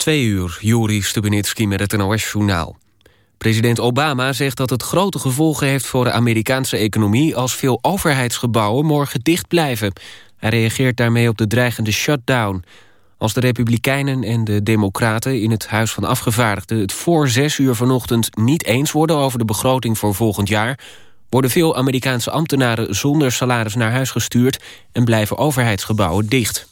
Twee uur, Juri Stubenitski met het NOS-journaal. President Obama zegt dat het grote gevolgen heeft voor de Amerikaanse economie... als veel overheidsgebouwen morgen dicht blijven. Hij reageert daarmee op de dreigende shutdown. Als de Republikeinen en de Democraten in het Huis van Afgevaardigden... het voor zes uur vanochtend niet eens worden over de begroting voor volgend jaar... worden veel Amerikaanse ambtenaren zonder salaris naar huis gestuurd... en blijven overheidsgebouwen dicht.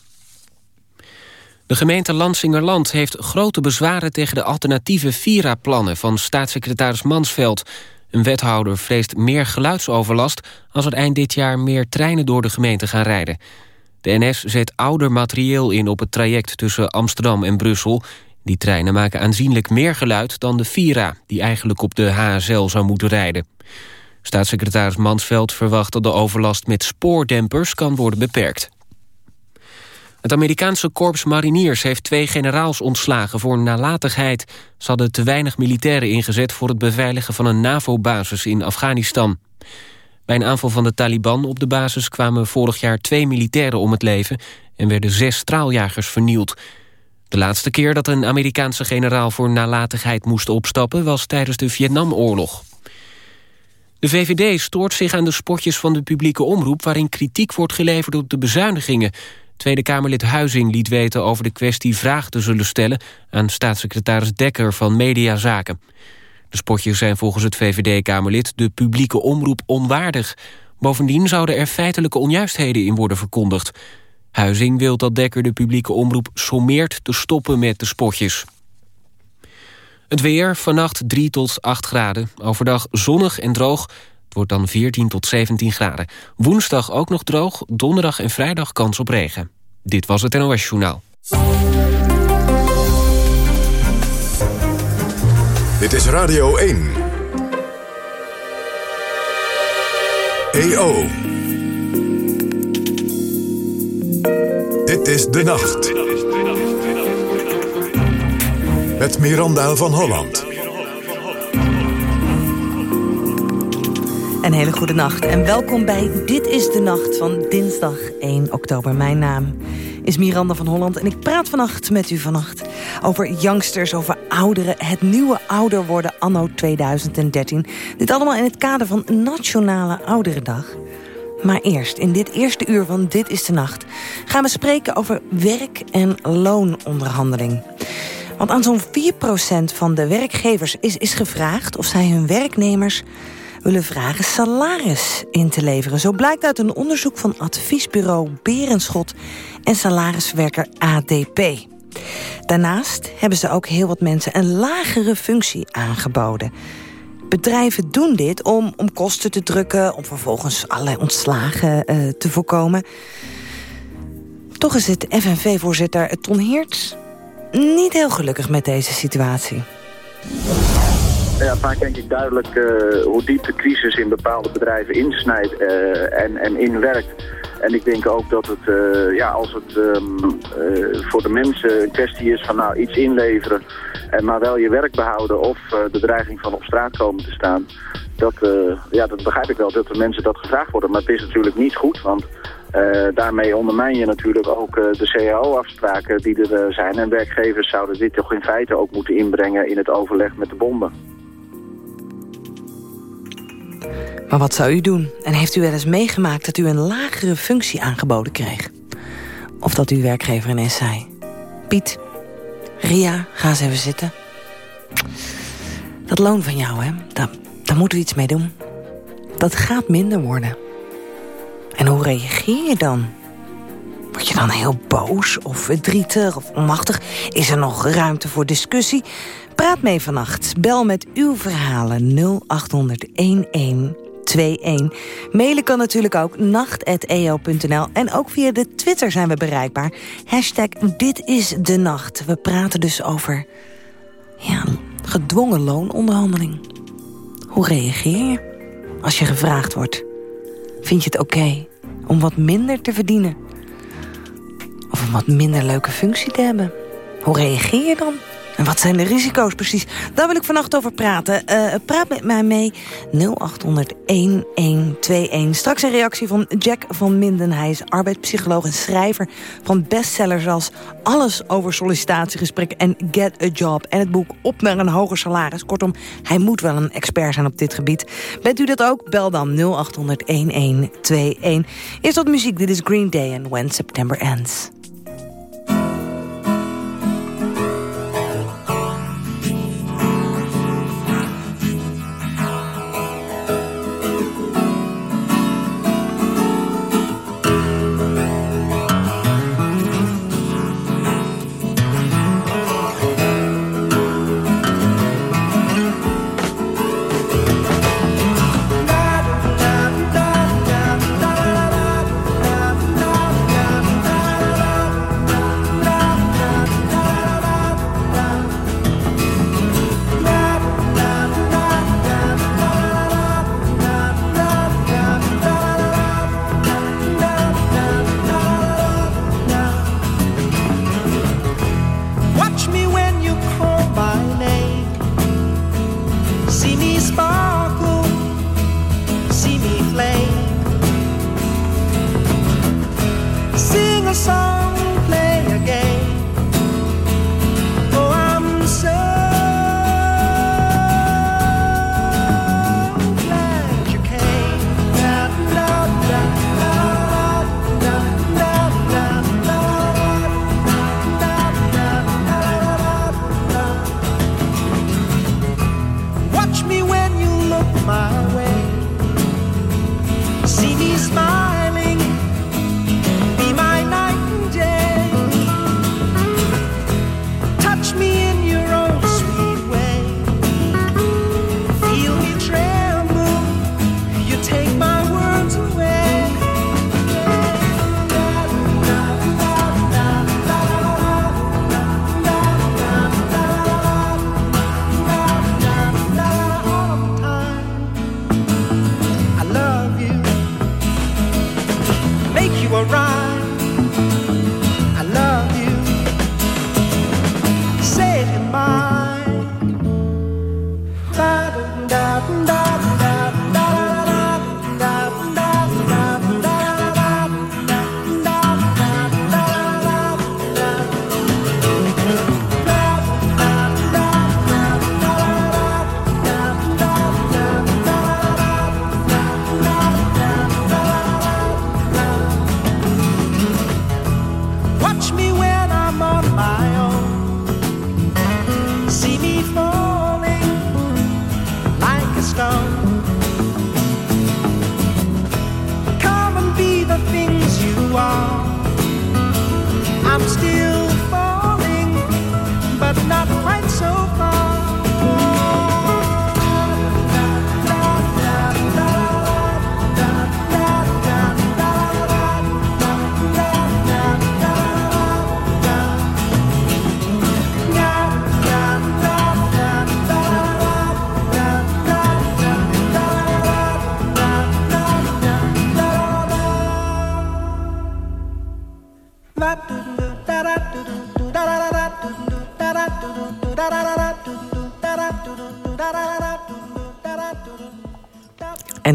De gemeente Lansingerland heeft grote bezwaren tegen de alternatieve Vira-plannen van staatssecretaris Mansveld. Een wethouder vreest meer geluidsoverlast als er eind dit jaar meer treinen door de gemeente gaan rijden. De NS zet ouder materieel in op het traject tussen Amsterdam en Brussel. Die treinen maken aanzienlijk meer geluid dan de Vira, die eigenlijk op de HSL zou moeten rijden. Staatssecretaris Mansveld verwacht dat de overlast met spoordempers kan worden beperkt. Het Amerikaanse korps mariniers heeft twee generaals ontslagen voor nalatigheid. Ze hadden te weinig militairen ingezet voor het beveiligen van een NAVO-basis in Afghanistan. Bij een aanval van de Taliban op de basis kwamen vorig jaar twee militairen om het leven en werden zes straaljagers vernield. De laatste keer dat een Amerikaanse generaal voor nalatigheid moest opstappen was tijdens de Vietnamoorlog. De VVD stoort zich aan de spotjes van de publieke omroep... waarin kritiek wordt geleverd op de bezuinigingen. Tweede Kamerlid Huizing liet weten over de kwestie vragen te zullen stellen... aan staatssecretaris Dekker van Mediazaken. De spotjes zijn volgens het VVD-Kamerlid de publieke omroep onwaardig. Bovendien zouden er feitelijke onjuistheden in worden verkondigd. Huizing wil dat Dekker de publieke omroep sommeert te stoppen met de spotjes. Het weer, vannacht 3 tot 8 graden. Overdag zonnig en droog. Wordt dan 14 tot 17 graden. Woensdag ook nog droog, donderdag en vrijdag kans op regen. Dit was het NOS Journaal. Dit is Radio 1. EO. Dit is De Nacht. Met Miranda van Holland. Een hele goede nacht en welkom bij Dit is de Nacht van dinsdag 1 oktober. Mijn naam is Miranda van Holland en ik praat vannacht met u vannacht over youngsters, over ouderen, het nieuwe ouder worden anno 2013. Dit allemaal in het kader van Nationale Ouderendag. Maar eerst, in dit eerste uur van Dit is de Nacht... gaan we spreken over werk- en loononderhandeling. Want aan zo'n 4% van de werkgevers is, is gevraagd... of zij hun werknemers willen vragen salaris in te leveren. Zo blijkt uit een onderzoek van adviesbureau Berenschot en salariswerker ADP. Daarnaast hebben ze ook heel wat mensen een lagere functie aangeboden. Bedrijven doen dit om, om kosten te drukken... om vervolgens allerlei ontslagen uh, te voorkomen. Toch is het FNV-voorzitter Ton Heerts niet heel gelukkig met deze situatie. Ja, maakt denk ik duidelijk uh, hoe diep de crisis in bepaalde bedrijven insnijdt uh, en, en inwerkt. En ik denk ook dat het, uh, ja, als het um, voor de mensen een kwestie is van nou iets inleveren... en maar wel je werk behouden of de dreiging van op straat komen te staan... Dat, ja, dat begrijp ik wel, dat de mensen dat gevraagd worden. Maar het is natuurlijk niet goed, want daarmee ondermijn je natuurlijk ook de CAO-afspraken die er zijn. En werkgevers zouden dit toch in feite ook moeten inbrengen in het overleg met de bonden. Maar wat zou u doen? En heeft u wel eens meegemaakt dat u een lagere functie aangeboden kreeg? Of dat uw werkgever ineens zei... Piet, Ria, ga eens even zitten. Dat loon van jou, hè, daar, daar moeten we iets mee doen. Dat gaat minder worden. En hoe reageer je dan? Word je dan heel boos of verdrietig of onmachtig? Is er nog ruimte voor discussie? Praat mee vannacht. Bel met uw verhalen 0800 1121. Mailen kan natuurlijk ook nacht.eo.nl. En ook via de Twitter zijn we bereikbaar. Hashtag dit is de nacht. We praten dus over ja, gedwongen loononderhandeling. Hoe reageer je als je gevraagd wordt? Vind je het oké om wat minder te verdienen? Of een wat minder leuke functie te hebben? Hoe reageer je dan? En wat zijn de risico's precies? Daar wil ik vannacht over praten. Uh, praat met mij mee 0800-1121. Straks een reactie van Jack van Minden. Hij is arbeidspsycholoog en schrijver van bestsellers als Alles over sollicitatiegesprekken en Get a Job. En het boek Op naar een hoger salaris. Kortom, hij moet wel een expert zijn op dit gebied. Bent u dat ook? Bel dan 0800-1121. Eerst wat muziek. Dit is Green Day en When September Ends.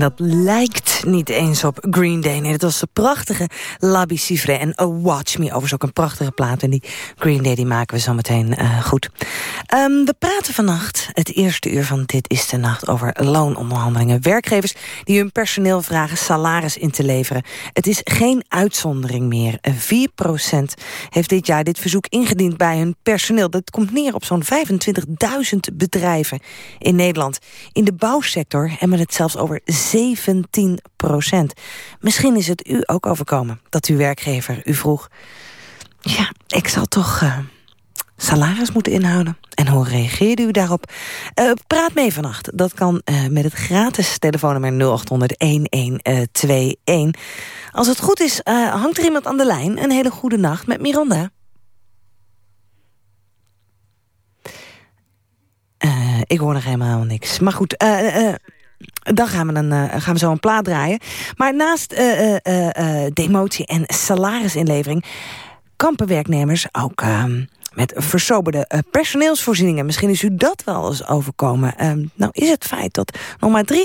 Dat lijkt niet eens op Green Day. Nee, dat was de prachtige Labi Cifre en A Watch Me. Overigens ook een prachtige plaat. En die Green Day die maken we zo meteen uh, goed. Um, we vannacht, het eerste uur van Dit is de Nacht... over loononderhandelingen. Werkgevers die hun personeel vragen salaris in te leveren. Het is geen uitzondering meer. 4% heeft dit jaar dit verzoek ingediend bij hun personeel. Dat komt neer op zo'n 25.000 bedrijven in Nederland. In de bouwsector hebben we het zelfs over 17 procent. Misschien is het u ook overkomen dat uw werkgever u vroeg... ja, ik zal toch uh, salaris moeten inhouden. En hoe reageerde u daarop? Uh, praat mee vannacht. Dat kan uh, met het gratis telefoonnummer 0800-1121. Als het goed is, hangt er iemand aan de lijn. Een hele goede nacht met Miranda. ik hoor nog helemaal niks. Maar goed, dan gaan we, een, gaan we zo een plaat draaien. Maar naast demotie en salarisinlevering... kampen werknemers ook ehm, met versoberde uh, personeelsvoorzieningen. Misschien is u dat wel eens overkomen. Uh, nou is het feit dat nog maar 93%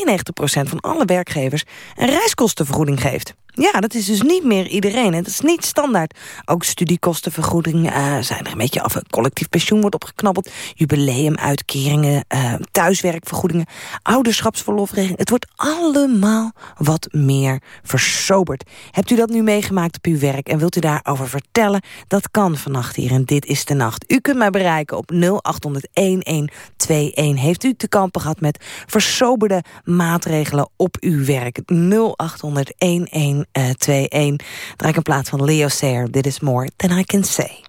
van alle werkgevers... een reiskostenvergoeding geeft. Ja, dat is dus niet meer iedereen. En dat is niet standaard. Ook studiekostenvergoedingen uh, zijn er een beetje af. Collectief pensioen wordt opgeknabbeld. Jubileumuitkeringen, uh, thuiswerkvergoedingen, ouderschapsverlofregeling. Het wordt allemaal wat meer versoberd. Hebt u dat nu meegemaakt op uw werk en wilt u daarover vertellen? Dat kan vannacht hier en Dit is de Nacht. U kunt mij bereiken op 0800-1121. Heeft u te kampen gehad met versoberde maatregelen op uw werk? 0800 11 uh, 2-1. Draai ik een plaat van Leo Sayer. Dit is More Than I Can Say.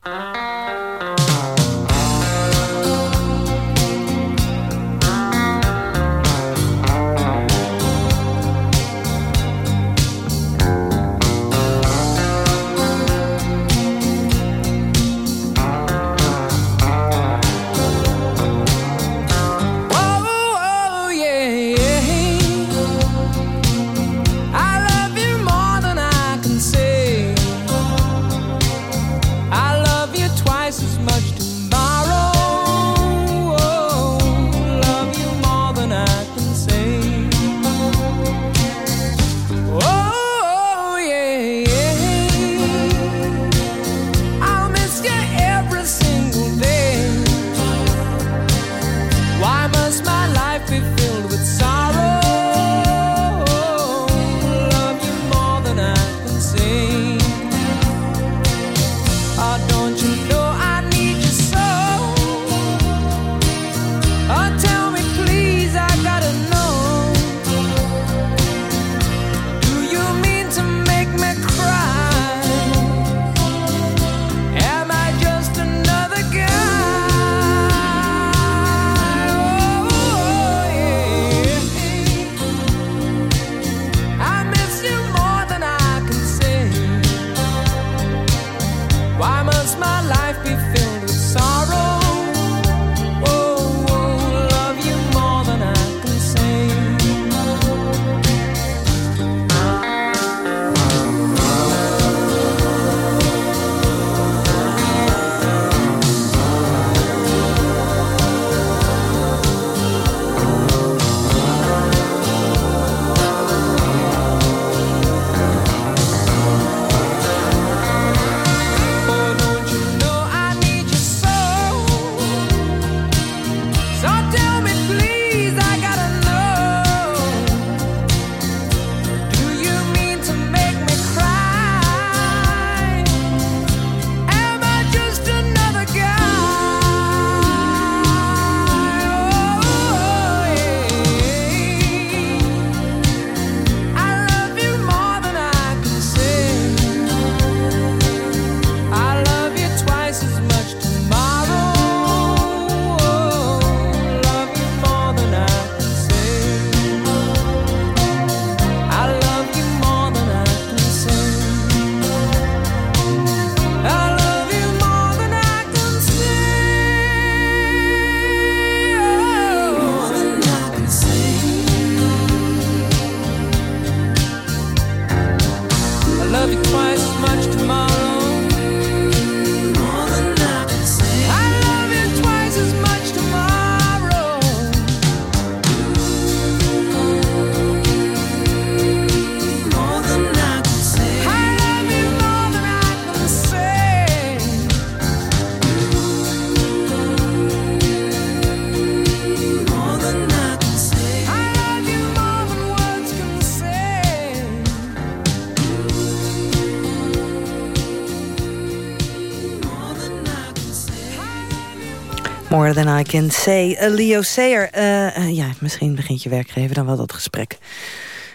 More Than I Can Say. Uh, Leo Sayer, uh, uh, ja, misschien begint je werkgever dan wel dat gesprek.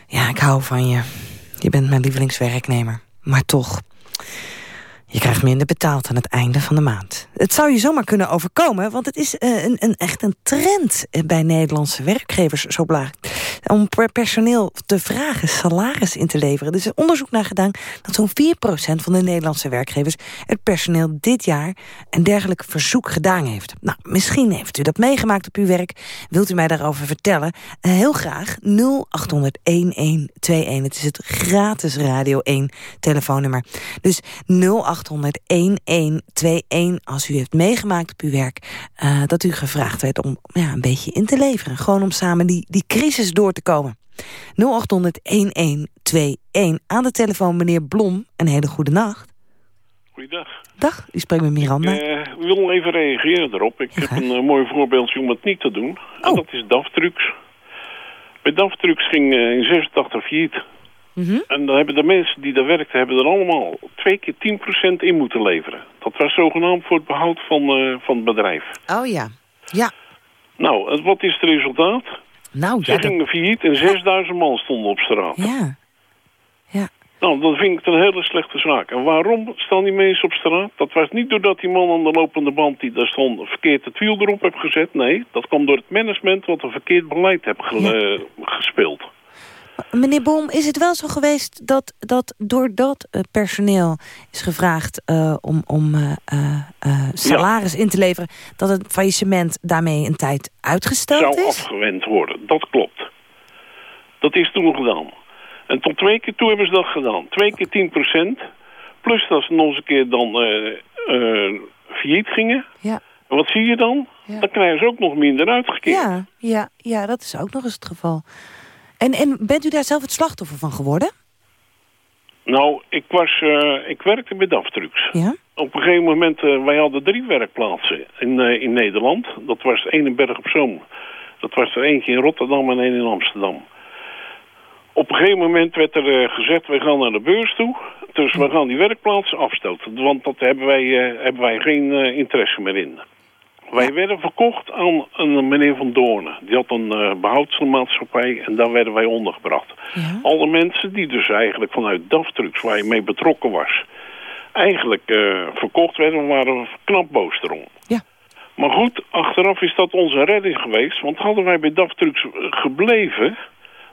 Ja, ik hou van je. Je bent mijn lievelingswerknemer. Maar toch, je krijgt minder betaald aan het einde van de maand. Het zou je zomaar kunnen overkomen, want het is uh, een, een, echt een trend bij Nederlandse werkgevers zo belangrijk. Om per personeel te vragen salaris in te leveren. Er is een onderzoek naar gedaan dat zo'n 4% van de Nederlandse werkgevers het personeel dit jaar een dergelijk verzoek gedaan heeft. Nou, misschien heeft u dat meegemaakt op uw werk. Wilt u mij daarover vertellen? Uh, heel graag 0800-1121. Het is het gratis Radio 1 telefoonnummer. Dus 0800 1121 als als u heeft meegemaakt op uw werk... Uh, dat u gevraagd werd om ja, een beetje in te leveren. Gewoon om samen die, die crisis door te komen. 0800-1121. Aan de telefoon meneer Blom. Een hele goede nacht. Goeiedag. Dag, u spreekt met Miranda. Ik uh, wil even reageren erop. Ik heb een uh, mooi voorbeeldje om het niet te doen. En Oh. dat is DAF-trucks. Bij DAF-trucks ging in 86 failliet. Mm -hmm. En dan hebben de mensen die daar werkten... hebben er allemaal twee keer 10% in moeten leveren. Dat was zogenaamd voor het behoud van, uh, van het bedrijf. Oh ja, ja. Nou, wat is het resultaat? Nou, Ze ja, gingen failliet en 6000 man stonden op straat. Ja. Ja. Nou, dat vind ik een hele slechte zaak. En waarom staan die mensen op straat? Dat was niet doordat die man aan de lopende band die daar stond verkeerd het wiel erop heeft gezet. Nee, dat kwam door het management wat een verkeerd beleid heeft ja. gespeeld. Meneer Bom, is het wel zo geweest dat, dat doordat uh, personeel is gevraagd uh, om, om uh, salaris ja. in te leveren... dat het faillissement daarmee een tijd uitgesteld Zou is? Zou afgewend worden, dat klopt. Dat is toen gedaan. En tot twee keer toe hebben ze dat gedaan. Twee keer 10 procent. Plus dat ze nog eens een keer dan failliet gingen. Ja. En wat zie je dan? Ja. Dan krijgen ze ook nog minder uitgekeerd. Ja, ja, ja, dat is ook nog eens het geval. En, en bent u daar zelf het slachtoffer van geworden? Nou, ik, was, uh, ik werkte bij DAF-trucks. Ja? Op een gegeven moment, uh, wij hadden drie werkplaatsen in, uh, in Nederland. Dat was één in Berg op Zoom. Dat was er eentje in Rotterdam en één in Amsterdam. Op een gegeven moment werd er gezegd, we gaan naar de beurs toe. Dus we gaan die werkplaatsen afstoten. Want dat hebben wij, hebben wij geen interesse meer in. Wij werden verkocht aan een meneer Van Doornen. Die had een uh, behoudsmaatschappij en daar werden wij ondergebracht. Alle mensen die dus eigenlijk vanuit DAF-trucks, waar je mee betrokken was... eigenlijk uh, verkocht werden, waren knap boos erom. Ja. Maar goed, achteraf is dat onze redding geweest. Want hadden wij bij DAF-trucks gebleven...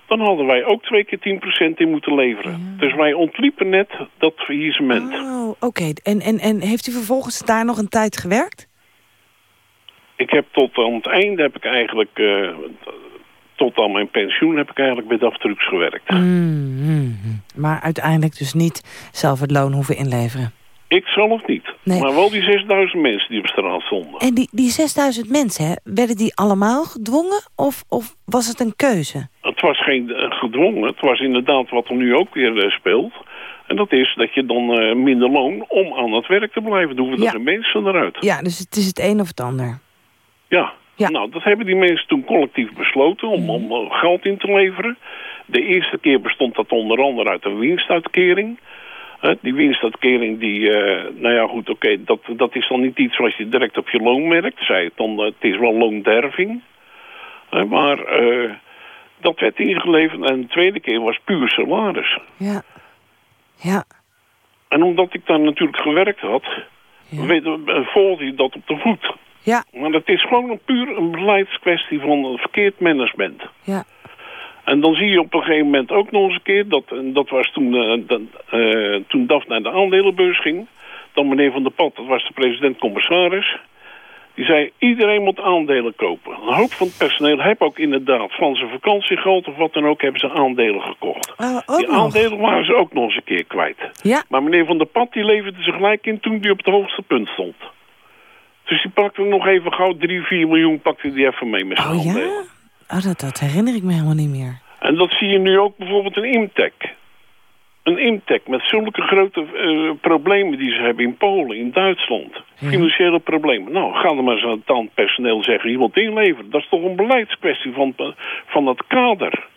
dan hadden wij ook twee keer 10% in moeten leveren. Ja. Dus wij ontliepen net dat faillissement. Oh, oké. Okay. En, en, en heeft u vervolgens daar nog een tijd gewerkt? Ik heb tot aan het einde heb ik eigenlijk, uh, tot aan mijn pensioen heb ik eigenlijk bij DAF-trucks gewerkt. Mm -hmm. Maar uiteindelijk dus niet zelf het loon hoeven inleveren? Ik zelf niet. Nee. Maar wel die 6000 mensen die op straat stonden. En die, die 6000 mensen, hè, werden die allemaal gedwongen of, of was het een keuze? Het was geen uh, gedwongen. Het was inderdaad wat er nu ook weer uh, speelt. En dat is dat je dan uh, minder loon om aan het werk te blijven. Dan hoeven ja. er mensen eruit. Ja, dus het is het een of het ander. Ja. ja. nou dat hebben die mensen toen collectief besloten om, om uh, geld in te leveren. De eerste keer bestond dat onder andere uit een winstuitkering. Die winstuitkering, die, uh, nou ja goed, oké, okay, dat, dat is dan niet iets wat je direct op je loon merkt. Zei het dan, het is wel loonderving. maar dat werd ingeleverd en de tweede keer was puur salaris. Ja, ja. En omdat ik daar natuurlijk gewerkt had, ja. volgde je dat op de voet. Ja. Maar het is gewoon een puur een beleidskwestie van een verkeerd management. Ja. En dan zie je op een gegeven moment ook nog eens een keer... dat, en dat was toen, uh, dat, uh, toen DAF naar de aandelenbeurs ging... dan meneer Van der Pad, dat was de president-commissaris... die zei, iedereen moet aandelen kopen. Een hoop van het personeel heeft ook inderdaad... van zijn vakantiegeld of wat dan ook... hebben ze aandelen gekocht. Uh, die nog. aandelen waren ze ook nog eens een keer kwijt. Ja. Maar meneer Van der Pad die leverde ze gelijk in... toen die op het hoogste punt stond. Dus die pakte nog even gauw 3, 4 miljoen pakte die even mee met zijn oh. Ja? Oh, dat, dat herinner ik me helemaal niet meer. En dat zie je nu ook bijvoorbeeld in Imtech. Een Imtech met zulke grote uh, problemen die ze hebben in Polen, in Duitsland. Ja. Financiële problemen. Nou, ga er maar eens aan het personeel zeggen, wilt inleveren. Dat is toch een beleidskwestie van, van dat kader.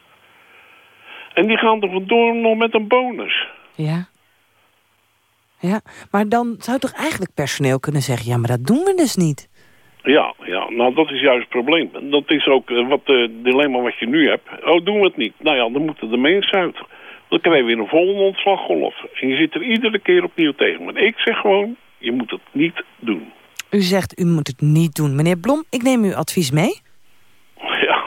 En die gaan er vandoor nog met een bonus. Ja. Ja, maar dan zou toch eigenlijk personeel kunnen zeggen... ja, maar dat doen we dus niet. Ja, ja, nou dat is juist het probleem. Dat is ook uh, wat het uh, dilemma wat je nu hebt. Oh, doen we het niet? Nou ja, dan moeten de mensen uit. Dan krijg je weer een volgende ontslaggolf. En je zit er iedere keer opnieuw tegen. Maar ik zeg gewoon, je moet het niet doen. U zegt, u moet het niet doen. Meneer Blom, ik neem uw advies mee.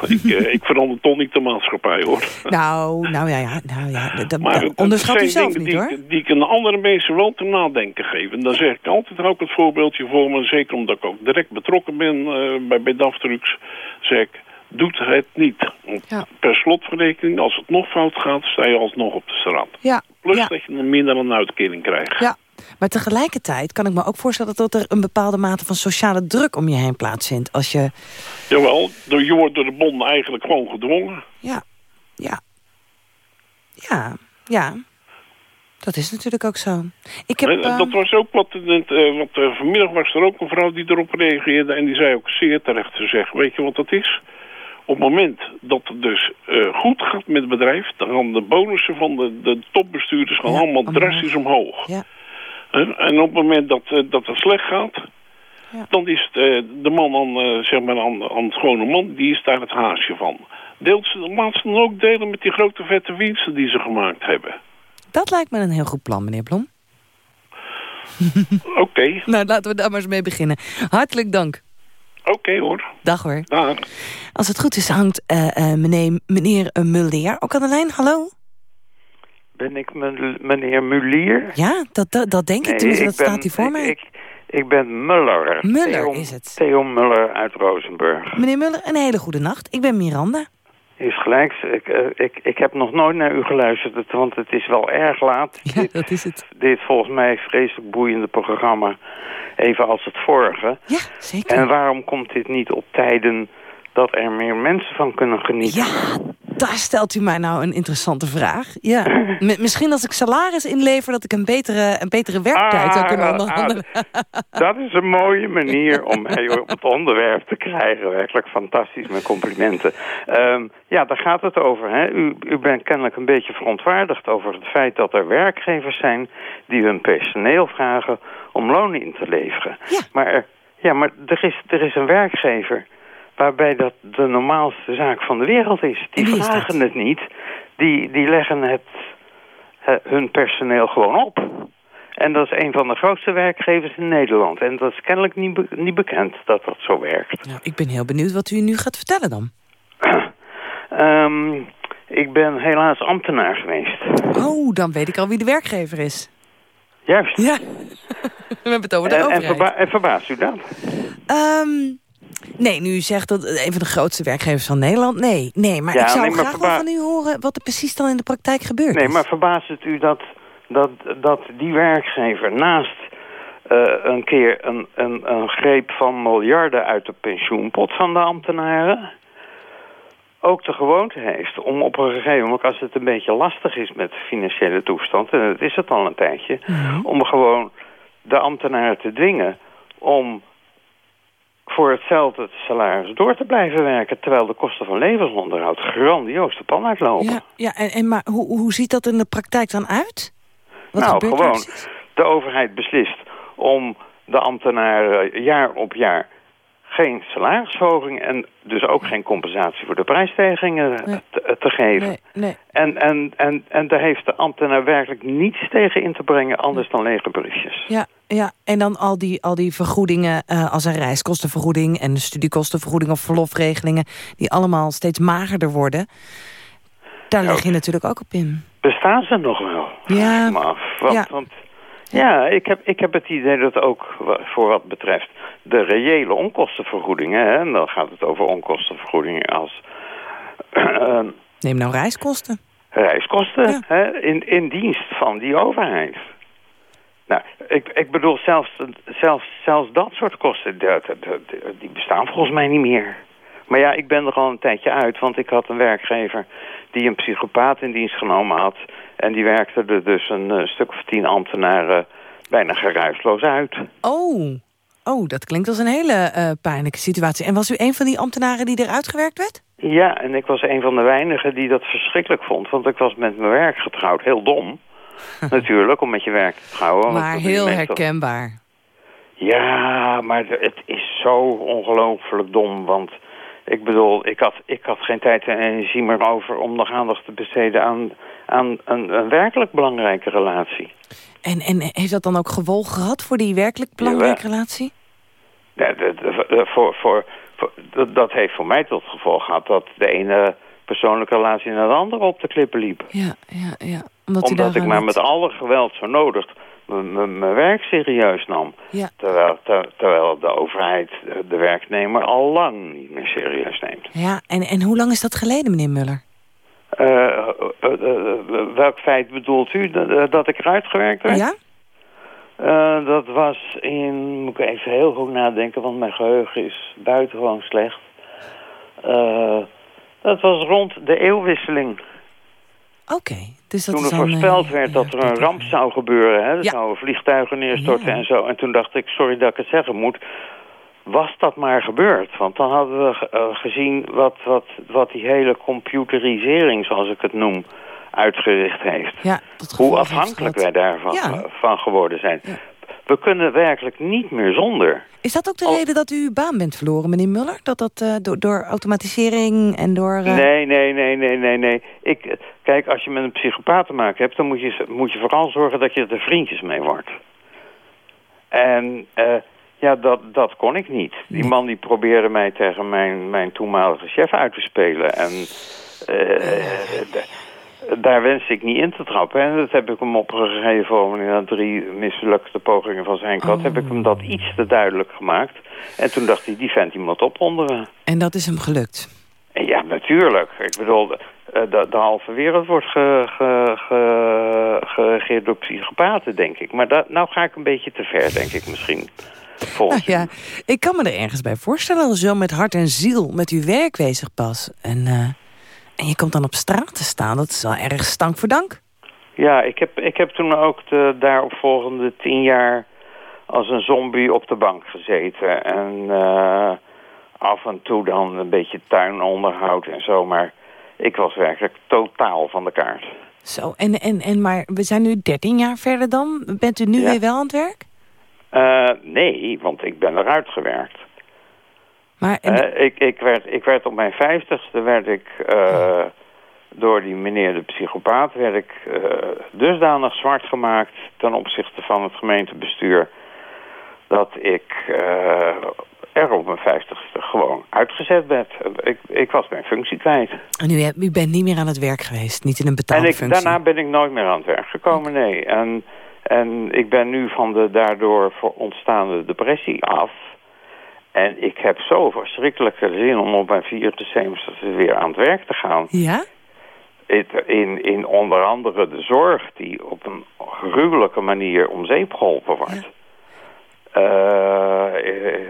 Ik, uh, ik verander toch niet de maatschappij, hoor. Nou, nou ja, ja, nou ja dat, maar dat onderschat u zelf niet, hoor. Die ik aan andere mensen wel te nadenken geef. En dan zeg ik altijd ook het voorbeeldje voor me. Zeker omdat ik ook direct betrokken ben uh, bij, bij DAF-trucks. Zeg ik, doet het niet. Ja. Per slotverrekening, als het nog fout gaat, sta je alsnog op de straat. Ja. Plus ja. dat je minder een uitkering krijgt. Ja, Maar tegelijkertijd kan ik me ook voorstellen... dat er een bepaalde mate van sociale druk om je heen plaatsvindt. Als je... Jawel, door- je wordt door de bonden eigenlijk gewoon gedwongen. Ja, ja. Ja, ja. Dat is natuurlijk ook zo. Ik heb... Eh, Dat was ook wat, eh, eh, vanmiddag was er ook een vrouw die erop reageerde... en die zei ook zeer terecht te zeggen, weet je wat dat is? Op het moment dat het dus goed gaat met het bedrijf... dan gaan de bonussen van de, de topbestuurders gaan Ja, allemaal drastisch omhoog. Ja. En, op het moment dat, eh, dat het slecht gaat... Ja. dan is het, eh, de man aan, eh, zeg maar aan, aan het gewone man... die is daar het haasje van. Deelt ze, laat ze dan ook delen met die grote vette winsten die ze gemaakt hebben. Dat lijkt me een heel goed plan, meneer Blom. Oké, Nou, laten we daar maar eens mee beginnen. Hartelijk dank. oké hoor. Dag hoor. Dag. Als het goed is, hangt meneer, meneer Mulleer ook aan de lijn. Hallo? Ben ik men- meneer Mulier? Ja, dat, dat, dat denk ik. Tenminste, dat staat hier voor ik, mij. Ik, ik ben Muller. Muller is het. Theo Muller uit Rozenburg. Meneer Muller, een hele goede nacht. Ik ben Miranda. Is gelijk. Ik, eh, ik, ik heb nog nooit naar u geluisterd, want het is wel erg laat. Ja, Dit, dat is het. dit volgens mij vreselijk boeiende programma, even als het vorige. Ja, zeker. En waarom komt dit niet op tijden dat er meer mensen van kunnen genieten? Ja, daar stelt u mij nou een interessante vraag. Ja. M- misschien als ik salaris inlever... dat ik een betere, een betere werktijd zou kunnen Ah. Dat is een mooie manier om mij op het onderwerp te krijgen. Werkelijk fantastisch, met complimenten. Ehm, ja, daar gaat het over. Hè? U, u bent kennelijk een beetje verontwaardigd over het feit dat er werkgevers zijn... die hun personeel vragen om lonen in te leveren. Ja. Maar, er- ja, maar er, is, er is een werkgever waarbij dat de normaalste zaak van de wereld is. Die is vragen dat? het niet. Die, die leggen het, hun personeel gewoon op. En dat is een van de grootste werkgevers in Nederland. En dat is kennelijk niet, be- niet bekend dat dat zo werkt. Nou, ik ben heel benieuwd wat u nu gaat vertellen dan. Ehm, ik ben helaas ambtenaar geweest. Oh, dan weet ik al wie de werkgever is. Juist. Ja, we hebben het over de En, en, overheid. verba en verbaast u dat? Ehm, nee, nu u zegt dat een van de grootste werkgevers van Nederland. Nee, nee maar Ja, ik zou nee, maar graag wel van u horen... wat er precies dan in de praktijk gebeurt. Nee, maar verbaast het u dat, dat, dat die werkgever naast eh, een keer een, een, een greep van miljarden uit de pensioenpot van de ambtenaren... ook de gewoonte heeft om op een gegeven moment, als het een beetje lastig is met de financiële toestand, en dat is het al een tijdje, om gewoon de ambtenaren te dwingen om voor hetzelfde salaris door te blijven werken, terwijl de kosten van levensonderhoud grandioos de pan uitlopen. Ja, ja en, en maar hoe, hoe ziet dat in de praktijk dan uit? Wat nou, gebeurt er gewoon, de overheid beslist om de ambtenaren jaar op jaar geen salarisverhoging en dus ook geen compensatie voor de prijsstijgingen Nee. te, te geven. Nee, nee. En, en, en, en daar heeft de ambtenaar werkelijk niets tegen in te brengen anders dan lege briefjes. Ja, ja, en dan al die, al die vergoedingen eh, als een reiskostenvergoeding... en de studiekostenvergoeding of verlofregelingen... die allemaal steeds magerder worden. Daar Ja. leg je natuurlijk ook op in. Bestaan ze nog wel? Ja. Af. Want, Ja. want ja, ik heb, ik heb het idee dat ook voor wat betreft de reële onkostenvergoedingen... Hè, en dan gaat het over onkostenvergoedingen als... Neem nou reiskosten. reiskosten Ja. hè, in, in dienst van die overheid. Nou, ik, ik bedoel, zelfs, zelfs, zelfs dat soort kosten, dat- dat- dat- die bestaan volgens mij niet meer. Maar ja, ik ben er al een tijdje uit, want ik had een werkgever die een psychopaat in dienst genomen had. En die werkte er dus een eh, stuk of tien ambtenaren bijna geruisloos uit. Oh, oh dat klinkt als een hele eh, pijnlijke situatie. En was u een van die ambtenaren die eruit gewerkt werd? Ja, en ik was een van de weinigen die dat verschrikkelijk vond. Want ik was met mijn werk getrouwd. Heel dom, natuurlijk, om met je werk te trouwen. want maar heel herkenbaar. Ja, maar het is zo ongelooflijk dom. Want ik bedoel, ik had, ik had geen tijd en energie meer over... om nog aandacht te besteden aan, aan een, een werkelijk belangrijke relatie. En, en heeft dat dan ook gevolgen gehad voor die werkelijk belangrijke relatie? Ja, voor, voor, dat heeft voor mij tot gevolg gehad... dat de ene persoonlijke relatie naar de andere op de klippen liep. Ja, ja, ja. Omdat, ik maar met alle geweld zo nodig mijn werk serieus nam. Ja. Terwijl, ter- terwijl de overheid de- werknemer al lang niet meer serieus neemt. Ja, en, en hoe lang is dat geleden, meneer Muller? Eh, welk feit bedoelt u dat, dat ik eruit gewerkt werd? Ja? Uh, dat was in, moet ik even heel goed nadenken, want mijn geheugen is buitengewoon slecht. Dat was rond de eeuwwisseling. Oké. dus dat toen er voorspeld uh, werd dat er een ramp zou gebeuren. Hè? Er ja. zouden vliegtuigen neerstorten en zo. En toen dacht ik, sorry dat ik het zeggen moet... was dat maar gebeurd. Want dan hadden we uh, gezien wat, wat, wat die hele computerisering, zoals ik het noem uitgericht heeft. Ja, Hoe afhankelijk wij daarvan ja. van geworden zijn. We kunnen werkelijk niet meer zonder. Is dat ook de reden dat u uw baan bent verloren, meneer Muller? Dat dat uh, door, door, automatisering en door... Uh... Nee, nee, nee, nee, nee, nee. Ik, kijk, als je met een psychopaat te maken hebt... dan moet je, moet je vooral zorgen dat je er vriendjes mee wordt. En uh, ja, dat, dat kon ik niet. Die man die probeerde mij tegen mijn, mijn toenmalige chef uit te spelen. En daar wens ik niet in te trappen. En dat heb ik hem opgegeven over na drie mislukte pogingen van zijn kant. Heb ik hem dat iets te duidelijk gemaakt. En toen dacht hij, die vent iemand oponderen. En dat is hem gelukt? En ja, natuurlijk. Ik bedoel, de, de, de halve wereld wordt ge, ge, ge, geregeerd door psychopaten, denk ik. Maar dat, nou ga ik een beetje te ver, denk ik misschien. Nou ja, ik kan me er ergens bij voorstellen... zo met hart en ziel met uw werk bezig pas. En... Uh... En je komt dan op straat te staan. Dat is wel erg stank voor dank. Ja, ik heb, ik heb toen ook de daaropvolgende tien jaar als een zombie op de bank gezeten. En uh, af en toe dan een beetje tuinonderhoud en zo. Maar ik was werkelijk totaal van de kaart. Zo, en, en, en maar we zijn nu dertien jaar verder dan. Bent u nu weer wel aan het werk? Uh, nee, want ik ben eruit gewerkt. Maar, ik, ik, werd, ik werd op mijn vijftigste werd ik uh, door die meneer de psychopaat werd ik uh, dusdanig zwart gemaakt ten opzichte van het gemeentebestuur dat ik er op mijn vijftigste gewoon uitgezet werd. Ik, ik was mijn functie kwijt. En u, u bent niet meer aan het werk geweest, niet in een betaalde en ik, functie? Daarna ben ik nooit meer aan het werk gekomen, nee. En, en ik ben nu van de daardoor ontstaande depressie af... En ik heb zo verschrikkelijke zin om op mijn 74 weer aan het werk te gaan. Ja? In, in onder andere de zorg die op een gruwelijke manier om zeep geholpen wordt. Ja. Uh,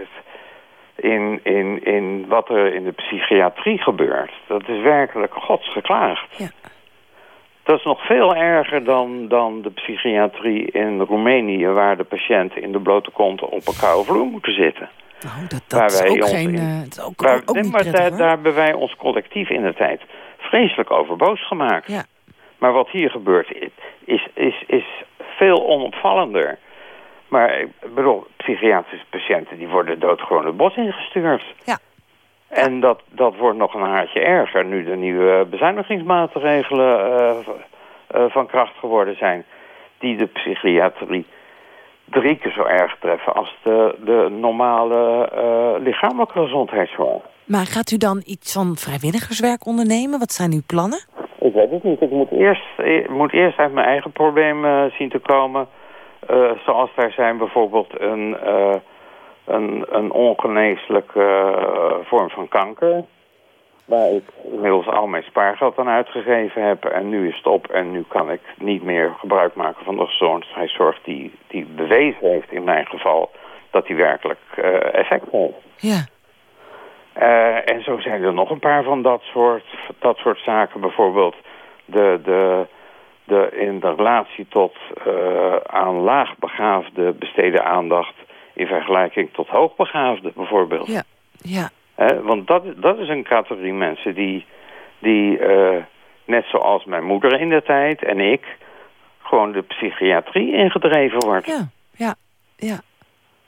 in, in, in wat er in de psychiatrie gebeurt. Dat is werkelijk godsgeklaagd. Ja. Dat is nog veel erger dan, dan de psychiatrie in Roemenië... waar de patiënten in de blote kont op een koude vloer moeten zitten. Oh, dat, dat is ook geen... Dat is ook, waar, ook, maar prettig, daar, daar, hebben wij ons collectief in de tijd vreselijk over boos gemaakt. Ja. Maar wat hier gebeurt is, is, is veel onopvallender. Maar ik bedoel, psychiatrische patiënten die worden doodgewoon het bos ingestuurd. Ja. En dat, dat wordt nog een haartje erger nu de nieuwe bezuinigingsmaatregelen uh, uh, van kracht geworden zijn. Die de psychiatrie drie keer zo erg treffen als de, de normale uh, lichamelijke gezondheidszorg. Maar gaat u dan iets van vrijwilligerswerk ondernemen? Wat zijn uw plannen? Ik weet het niet. Ik moet eerst, ik moet eerst uit mijn eigen problemen zien te komen. Uh, zoals daar zijn bijvoorbeeld een, uh, een, een ongeneeslijke vorm van kanker waar ik inmiddels al mijn spaargeld aan uitgegeven heb. En nu is het op en nu kan ik niet meer gebruik maken van de gezondheidszorg die, die bewezen heeft in mijn geval dat die werkelijk uh, effect heeft. Ja. Uh, en zo zijn er nog een paar van dat soort, dat soort zaken. Bijvoorbeeld de, de, de, in de relatie tot uh, aan laagbegaafde besteden aandacht... in vergelijking tot hoogbegaafde bijvoorbeeld. Ja, ja. He, want dat, dat is een categorie mensen die, die uh, net zoals mijn moeder in de tijd en ik... gewoon de psychiatrie ingedreven wordt. Ja, ja, ja.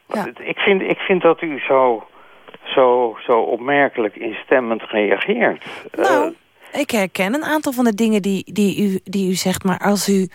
ja. Ik, vind, ik vind dat u zo, zo, zo opmerkelijk instemmend reageert. Nou, uh, ik herken een aantal van de dingen die, die, u, die u zegt... maar als u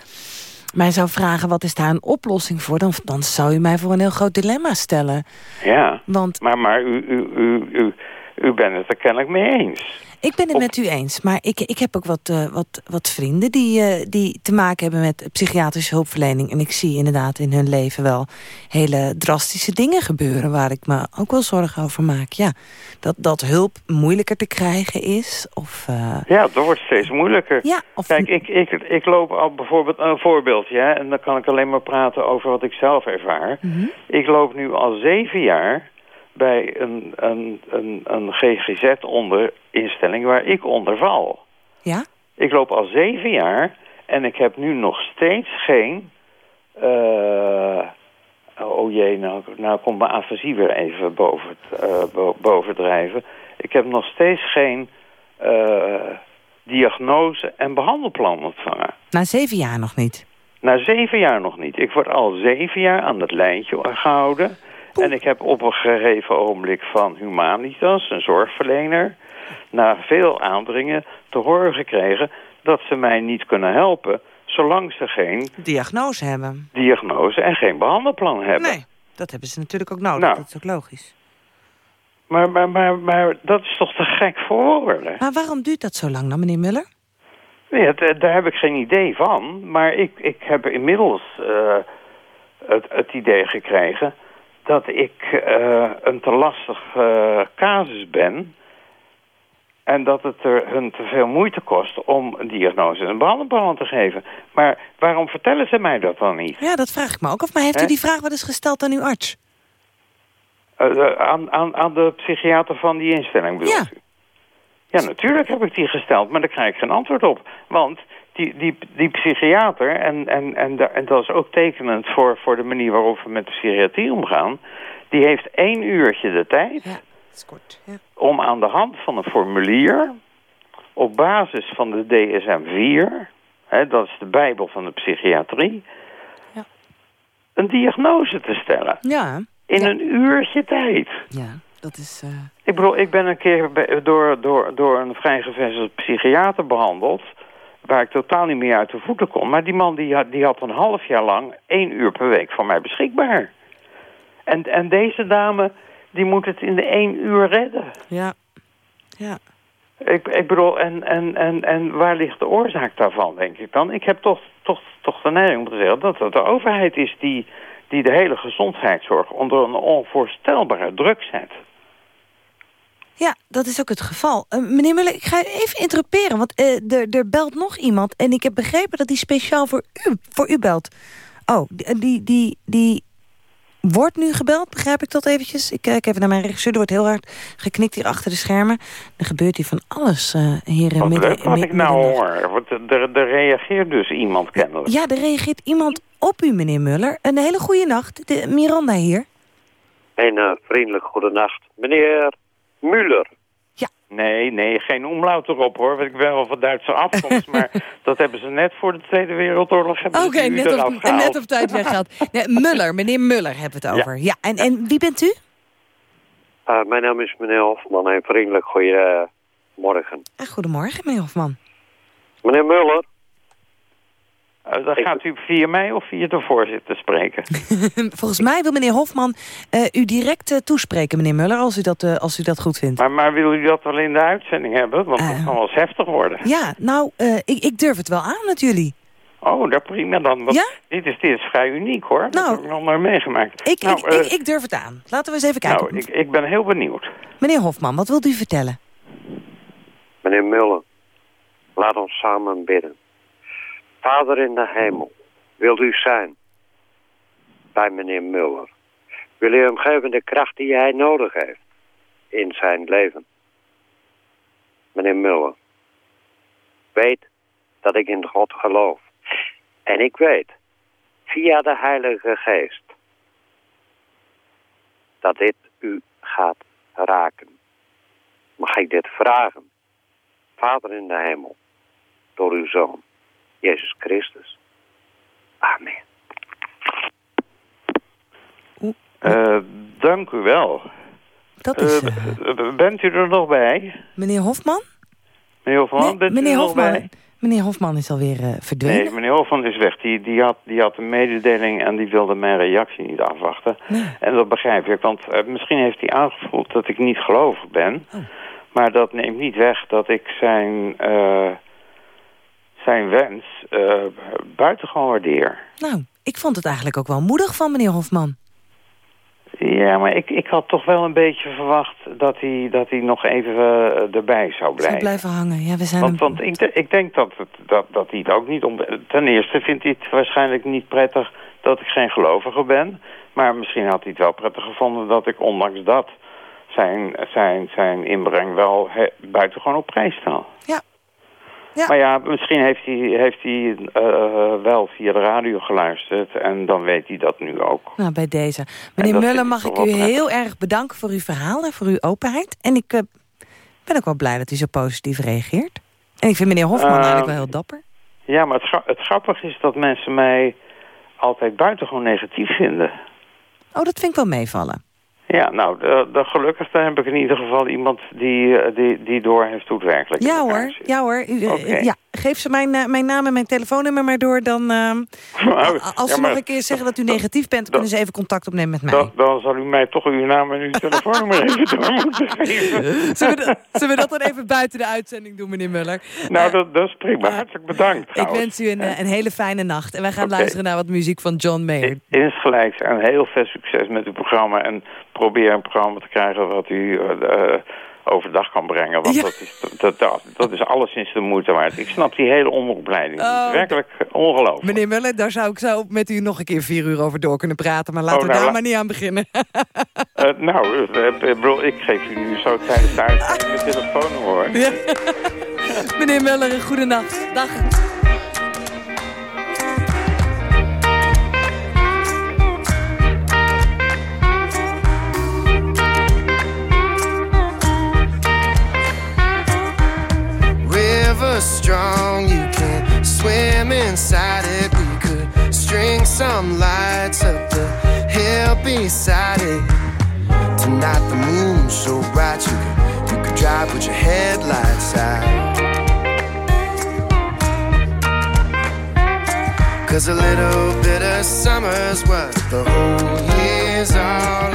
mij zou vragen wat is daar een oplossing voor... dan, dan zou u mij voor een heel groot dilemma stellen. Ja, Want, maar, maar u, u, u, u, u bent het er kennelijk mee eens. Ik ben het met u eens, maar ik, ik heb ook wat, uh, wat, wat vrienden... Die, uh, die te maken hebben met psychiatrische hulpverlening. En ik zie inderdaad in hun leven wel hele drastische dingen gebeuren... waar ik me ook wel zorgen over maak. Ja, dat, dat hulp moeilijker te krijgen is. Of, uh... Ja, dat wordt steeds moeilijker. Ja, of... Kijk, ik, ik, ik loop al bijvoorbeeld een voorbeeldje... Hè, en dan kan ik alleen maar praten over wat ik zelf ervaar. Mm -hmm. Ik loop nu al zeven jaar bij een, een, een, een GGZ-instelling waar ik onder val. Ja? Ik loop al zeven jaar en ik heb nu nog steeds geen... Uh, oh jee, nou, nou komt mijn afasie weer even boven, uh, bovendrijven. Ik heb nog steeds geen uh, diagnose en behandelplan ontvangen. Na zeven jaar nog niet? Na zeven jaar nog niet. Ik word al zeven jaar aan het lijntje gehouden... En ik heb op een gegeven ogenblik van Humanitas, een zorgverlener... na veel aandringen te horen gekregen dat ze mij niet kunnen helpen... zolang ze geen... Diagnose hebben. Diagnose en geen behandelplan hebben. Nee, dat hebben ze natuurlijk ook nodig. Nou, dat is ook logisch. Maar, maar, maar, maar dat is toch te gek voor woorden? Maar waarom duurt dat zo lang dan, meneer Muller? Nee, daar heb ik geen idee van. Maar ik, ik heb inmiddels uh, het, het idee gekregen dat ik uh, een te lastig uh, casus ben... en dat het er hun te veel moeite kost om een diagnose en een behandelplan te geven. Maar waarom vertellen ze mij dat dan niet? Ja, dat vraag ik me ook. Of maar heeft He? u die vraag wel eens gesteld aan uw arts? Uh, aan, aan, aan de psychiater van die instelling bedoelt ja. u? Ja, natuurlijk heb ik die gesteld, maar daar krijg ik geen antwoord op. Want die, die, die psychiater, en, en, en, en dat is ook tekenend voor, voor de manier waarop we met de psychiatrie omgaan... die heeft één uurtje de tijd ja, is kort, ja. om aan de hand van een formulier... op basis van de DSM-4, hè, dat is de bijbel van de psychiatrie... Ja. een diagnose te stellen. Ja. In een uurtje tijd. Ja, dat is... Uh... Ik bedoel, ik ben een keer door, door, door een vrijgevestigde psychiater behandeld waar ik totaal niet meer uit de voeten kon. Maar die man die had, die had een half jaar lang één uur per week voor mij beschikbaar. En, en deze dame, die moet het in de één uur redden. Ja, ja. Ik, ik bedoel, en, en, en, en waar ligt de oorzaak daarvan, denk ik dan? Ik heb toch, toch, toch de neiging om te zeggen dat het de overheid is die, die de hele gezondheidszorg onder een onvoorstelbare druk zet. Ja, dat is ook het geval. Uh, meneer Muller, ik ga even interruperen, want uh, er belt nog iemand... en ik heb begrepen dat die speciaal voor u, voor u belt. Oh, die, die, die wordt nu gebeld, begrijp ik dat eventjes? Ik kijk even naar mijn regisseur, er wordt heel hard geknikt hier achter de schermen. Er gebeurt hier van alles, uh, hier Wat midden, leuk wat ik nou hoor, want er, er reageert dus iemand kennelijk. Ja, er reageert iemand op u, meneer Muller. Een hele goede nacht, de, Miranda hier. Een uh, vriendelijk goede nacht. Meneer Muller. Ja. Nee, nee, geen omlaut erop hoor. Want ik ben wel van Duitse afkomst, maar dat hebben ze net voor de Tweede Wereldoorlog Oké, okay, net, op, net op tijd weggehaald. Nee, Muller, meneer Muller hebben we het over. Ja, ja en, en wie bent u? Uh, mijn naam is meneer Hofman en vriendelijk goedemorgen. Uh, goedemorgen, meneer Hofman. Meneer Muller. Uh, dan gaat u via mij of via de voorzitter spreken? Volgens mij wil meneer Hofman uh, u direct uh, toespreken, meneer Muller, als u dat, als u dat goed vindt. Maar, maar wil u dat wel in de uitzending hebben? Want dat kan wel eens heftig worden. Ja, nou, ik, ik durf het wel aan met jullie. Oh, dat prima dan. Want ja? dit, is, dit is vrij uniek hoor. Nou, dat heb ik nog maar meegemaakt. Ik, nou, ik, ik, ik, durf het aan. Laten we eens even kijken. Nou, ik, ik ben heel benieuwd. Meneer Hofman, wat wilt u vertellen? Meneer Muller, laat ons samen bidden. Vader in de hemel, wilt u zijn bij meneer Muller? Wil u hem geven de kracht die hij nodig heeft in zijn leven? Meneer Muller, weet dat ik in God geloof. En ik weet, via de Heilige Geest, dat dit u gaat raken. Mag ik dit vragen? Vader in de hemel, door uw Zoon. Jezus Christus. Amen. Uh, dank u wel. Dat is... Uh, bent u er nog bij? Meneer Hofman? Meneer Hofman, nee, bent meneer u er Hofman, nog bij? Meneer Hofman is alweer uh, verdwenen. Nee, meneer Hofman is weg. Die, die, had, die had een mededeling en die wilde mijn reactie niet afwachten. Nee. En dat begrijp ik, want misschien heeft hij aangevoeld dat ik niet gelovig ben. Oh. Maar dat neemt niet weg dat ik zijn, uh, zijn wens uh, buitengewoon waardeer. Nou, ik vond het eigenlijk ook wel moedig van meneer Hofman. Ja, maar ik, ik had toch wel een beetje verwacht dat hij, dat hij nog even uh, erbij zou blijven. Zou blijven hangen, ja, we zijn... Want, want ik, ik denk dat, het, dat, dat hij het ook niet... Om, ten eerste vindt hij het waarschijnlijk niet prettig dat ik geen gelovige ben. Maar misschien had hij het wel prettig gevonden dat ik ondanks dat zijn, zijn, zijn inbreng wel he, buitengewoon op prijs stel. Ja. Ja. Maar ja, misschien heeft hij, heeft hij uh, wel via de radio geluisterd en dan weet hij dat nu ook. Nou, bij deze. Meneer Muller, mag ik u heel erg bedanken voor uw verhaal en voor uw openheid. En ik uh, ben ook wel blij dat u zo positief reageert. En ik vind meneer Hofman uh, eigenlijk wel heel dapper. Ja, maar het, het grappige is dat mensen mij altijd buitengewoon negatief vinden. Oh, dat vind ik wel meevallen. Ja, nou, de, de gelukkigste heb ik in ieder geval iemand die, eh, die, die door heeft hoe het werkelijk Ja hoor, ja hoor. Okay. Ja, geef ze mijn, eh, mijn naam en mijn telefoonnummer maar door. Dan, uh, als ze nog een keer zeggen dat u negatief bent... kunnen ze even contact opnemen met mij. Dan, dan zal u mij toch uw naam en uw telefoonnummer even door moeten geven. Zullen we, dat, zullen we dat dan even buiten de uitzending doen, meneer Muller? Nou, dat, dat is prima. Hartelijk bedankt. Trouwens. Ik wens u een, een hele fijne nacht. En wij gaan okay. luisteren naar wat muziek van John Mayer. Insgelijks en heel veel succes met uw programma. En probeer een programma te krijgen wat u uh, overdag kan brengen. Want ja. dat, is, dat, dat, dat is alleszins de moeite waard. Ik snap die hele omroepleiding. Oh, werkelijk ongelooflijk. Meneer Muller, daar zou ik zo met u nog een keer vier uur over door kunnen praten. Maar laten oh, nou, we daar maar niet aan beginnen. uh, nou, uh, ik geef u nu zo tijdens de uitzending de telefoon hoor. Ja. Meneer Muller, een goede nacht. Dag. Strong. You can swim inside it. We could string some lights up the hill beside it. Tonight the moon's so bright you could, you could drive with your headlights out. Cause a little bit of summer's what the whole year's all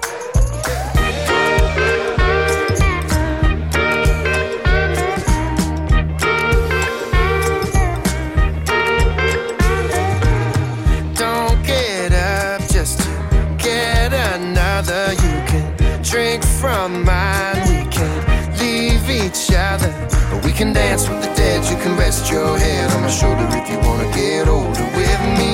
from mine. We can leave each other, but we can dance with the dead. You can rest your head on my shoulder if you wanna get older with me.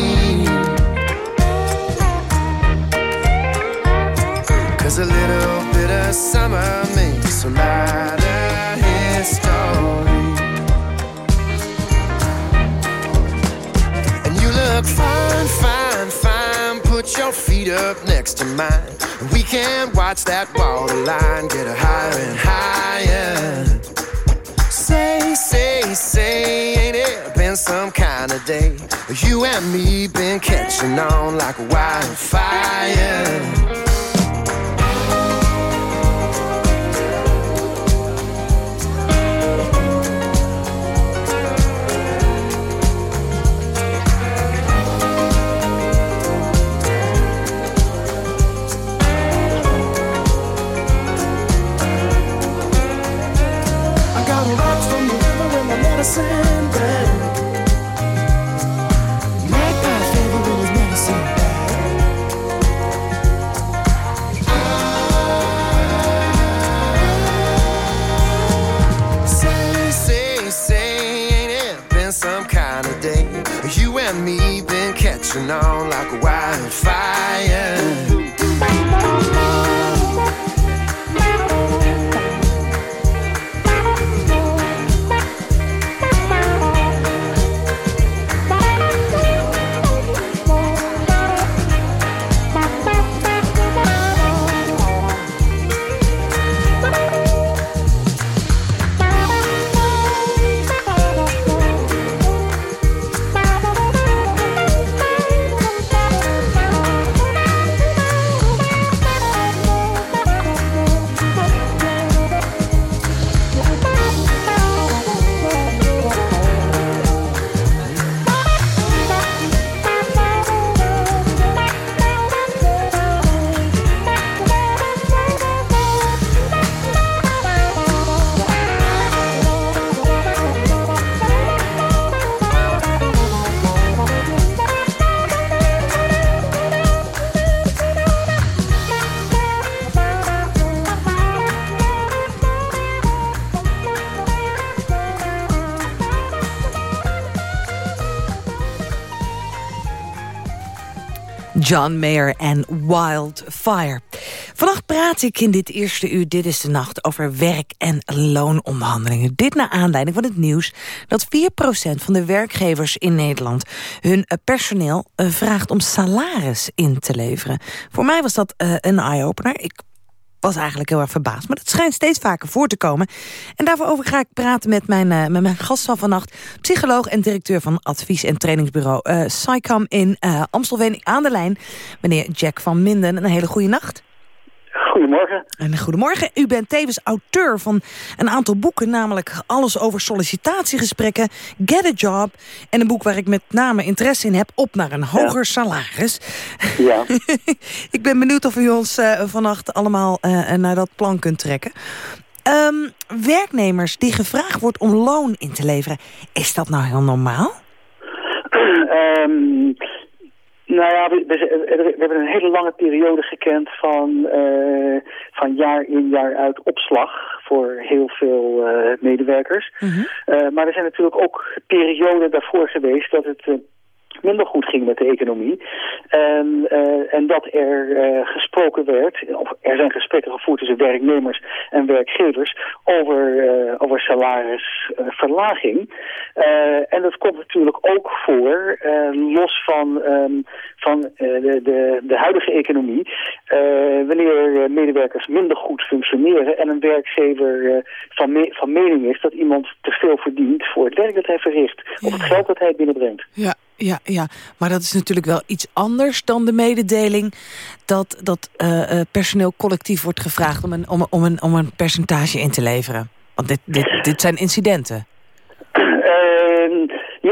Cause a little bit of summer makes a lot up next to mine. We can watch that water line get a higher and higher. Say, say, say, ain't it been some kind of day? You and me been catching on like a wildfire. On like a wildfire. John Mayer en Wildfire. Vannacht praat ik in dit eerste uur Dit is de Nacht over werk- en loononderhandelingen. Dit naar aanleiding van het nieuws dat 4% van de werkgevers in Nederland... hun eh, personeel eh, vraagt om salaris in te leveren. Voor mij was dat uh, een eye-opener. Ik was eigenlijk heel erg verbaasd. Maar dat schijnt steeds vaker voor te komen. En daarover ga ik praten met mijn, uh, met mijn gast van vannacht. Psycholoog en directeur van advies- en trainingsbureau uh, SciCam in uh, Amstelveen aan de lijn. Meneer Jack van Minden, een hele goede nacht. Goedemorgen. En goedemorgen. U bent tevens auteur van een aantal boeken, namelijk alles over sollicitatiegesprekken, Get a Job en een boek waar ik met name interesse in heb, Op naar een hoger ja. salaris. Ja. ik ben benieuwd of u ons uh, vannacht allemaal uh, naar dat plan kunt trekken. Um, werknemers die gevraagd wordt om loon in te leveren, is dat nou heel normaal? um, nou ja, we, we, hebben een hele lange periode gekend van, uh, van jaar in jaar uit opslag voor heel veel uh, medewerkers. Mhm. Mm -hmm. uh, maar er zijn natuurlijk ook perioden daarvoor geweest dat het minder goed ging met de economie. En, uh, en dat er uh, gesproken werd, of er zijn gesprekken gevoerd tussen werknemers en werkgevers over, uh, over salarisverlaging. en dat komt natuurlijk ook voor, los van, um, van de, de, de huidige economie, wanneer medewerkers minder goed functioneren en een werkgever van, me van mening is dat iemand te veel verdient voor het werk dat hij verricht, of het geld dat hij binnenbrengt. Ja. Ja, ja, maar dat is natuurlijk wel iets anders dan de mededeling... dat, dat uh, personeel collectief wordt gevraagd om een, om, om, een, om een percentage in te leveren. Want dit, dit, dit zijn incidenten.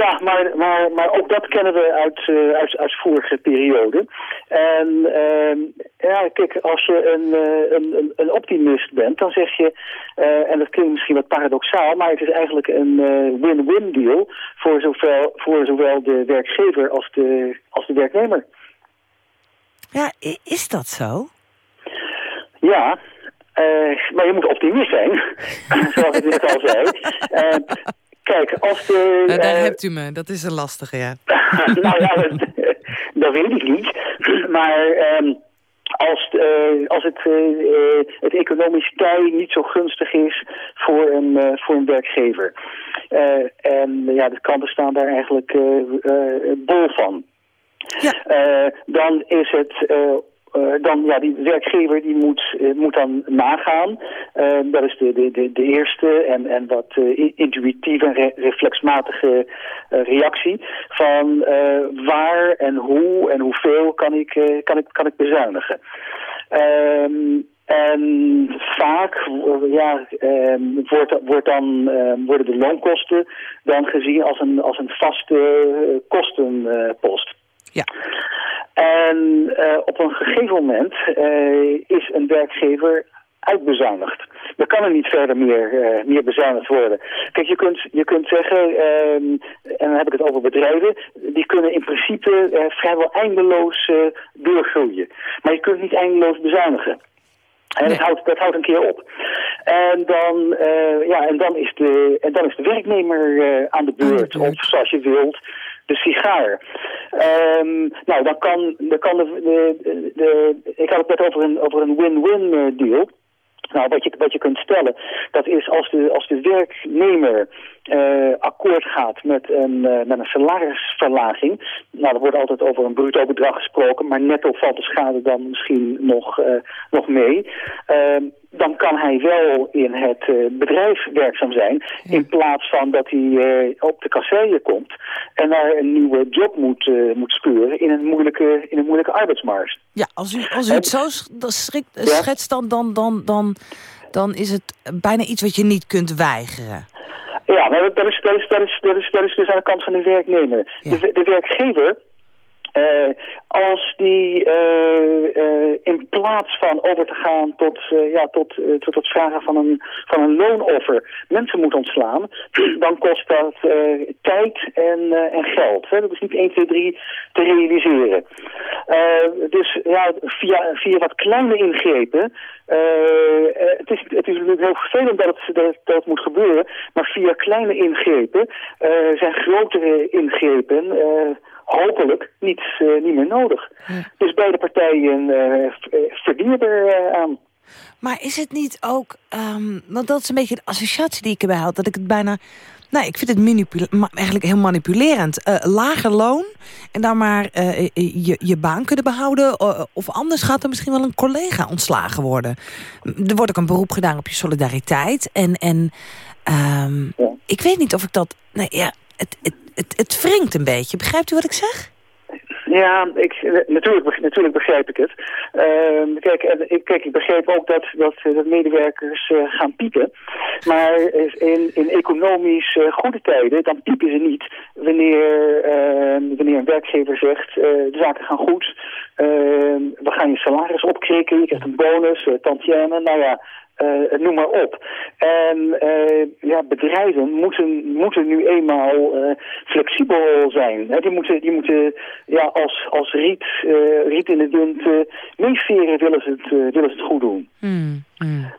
Ja, maar, maar, maar ook dat kennen we uit, uh, uit, uit vorige perioden. En uh, ja, kijk, als je een, uh, een, een optimist bent, dan zeg je, uh, en dat klinkt misschien wat paradoxaal, maar het is eigenlijk een win-win deal voor zowel, voor zowel de werkgever als de, als de werknemer. Ja, is dat zo? Ja, maar je moet optimist zijn, zoals ik net al zei. Kijk, als de... Nou, daar uh, hebt u me, dat is een lastige, ja. nou ja, dat, dat, weet ik niet. Maar um, als, uh, als het, uh, het economisch tij niet zo gunstig is voor een, voor een werkgever. en ja, de kranten staan daar eigenlijk bol van. Ja. dan is het dan, ja, die werkgever die moet, uh, moet dan nagaan. Uh, dat is de, de, de, de eerste en, en wat intuïtieve en re reflexmatige reactie van waar en hoe en hoeveel kan ik, kan ik, kan ik bezuinigen. Um, en vaak ja, um, wordt, wordt dan, um, worden de loonkosten dan gezien als een, als een vaste kostenpost. Ja. En uh, op een gegeven moment uh, is een werkgever uitbezuinigd. Er kan er niet verder meer, uh, meer bezuinigd worden. Kijk, je kunt, je kunt zeggen, en dan heb ik het over bedrijven, die kunnen in principe vrijwel eindeloos doorgroeien. Maar je kunt niet eindeloos bezuinigen. En nee. dat, houdt, dat houdt een keer op. En dan, ja, en dan, is, de, en dan is de werknemer aan de beurt, of zoals je wilt, de sigaar. Um, nou, dan kan, dan kan de, de, ik had het net over een over een win-win deal. Nou, wat je, wat je kunt stellen, dat is als de, als de werknemer uh, akkoord gaat met een, uh, met een salarisverlaging. Nou, er wordt altijd over een bruto bedrag gesproken, maar netto valt de schade dan misschien nog, nog mee. Dan kan hij wel in het uh, bedrijf werkzaam zijn, ja. in plaats van dat hij uh, op de kasseien komt en daar een nieuwe job moet, uh, moet spuren in een moeilijke, in een moeilijke arbeidsmarkt. Ja, als u, als u het zo schrikt, schetst, dan, dan, dan, dan, dan is het bijna iets wat je niet kunt weigeren. Ja, maar dat is, dat is, dat is, dat is, dat is dus aan de kant van de werknemer. Ja. De, de werkgever uh, als die uh, uh, in plaats van over te gaan tot, ja, tot, tot het vragen van een, van een loonoffer mensen moet ontslaan, dan kost dat tijd en, en geld. Hè? Dat is niet 1, 2, 3 te realiseren. dus ja, via, via wat kleine ingrepen het, is, het is natuurlijk heel vervelend dat het, dat, moet gebeuren, maar via kleine ingrepen zijn grotere ingrepen hopelijk niet, niet meer nodig. Dus beide partijen verdienen er aan. Maar is het niet ook, um, want dat is een beetje de associatie die ik erbij had, dat ik het bijna nou, ik vind het eigenlijk heel manipulerend. Uh, lager loon en dan maar uh, je, je baan kunnen behouden. of anders gaat er misschien wel een collega ontslagen worden. Er wordt ook een beroep gedaan op je solidariteit. En, en um, ik weet niet of ik dat... Nee, ja, het, het, het, het wringt een beetje. Begrijpt u wat ik zeg? Ja, ik, natuurlijk, natuurlijk begrijp ik het. Uh, kijk, ik, kijk, ik begreep ook dat, dat, medewerkers uh, gaan piepen. Maar in, in economisch uh, goede tijden, dan piepen ze niet wanneer, ehm, wanneer een werkgever zegt, eh, de zaken gaan goed, ehm, we gaan je salaris opkrikken, je krijgt een bonus, tantième, nou ja, uh, noem maar op. En uh, ja, bedrijven moeten, moeten nu eenmaal uh, flexibel zijn. He, die moeten, die moeten ja, als, als riet, riet in de wind meesferen willen ze het, willen ze het goed doen. Mm, mm.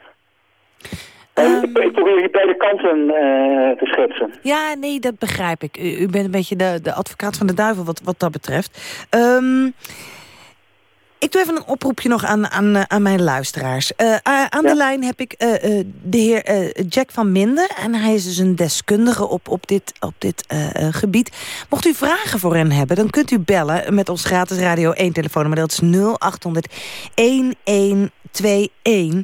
Um, ik probeer hier beide kanten te schetsen. Ja, nee, dat begrijp ik. U, u, bent een beetje de, de advocaat van de duivel wat, wat dat betreft. Um, ik doe even een oproepje nog aan, aan, eh, aan mijn luisteraars. Uh, aan de lijn heb ik uh, de heer Jack van Minder. En hij is dus een deskundige op, op dit, op dit gebied. Mocht u vragen voor hem hebben, dan kunt u bellen met ons gratis Radio 1 telefoonnummer. Dat is 0800 11 2-1. Um,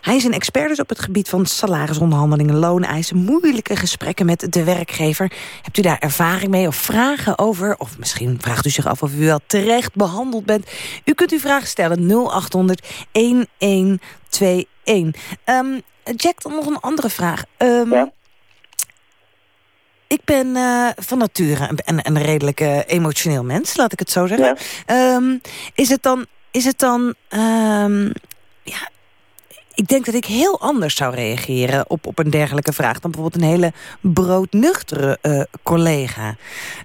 hij is een expert dus op het gebied van salarisonderhandelingen, looneisen, moeilijke gesprekken met de werkgever. Hebt u daar ervaring mee of vragen over? Of misschien vraagt u zich af of u wel terecht behandeld bent. U kunt uw vraag stellen 0800 1121. Um, Jack, dan nog een andere vraag. Um, ja. Ik ben uh, van nature een, een, redelijk uh, emotioneel mens, laat ik het zo zeggen. Ja. Um, is het dan is het dan... Um, ja, ik denk dat ik heel anders zou reageren op, op een dergelijke vraag... dan bijvoorbeeld een hele broodnuchtere uh, collega.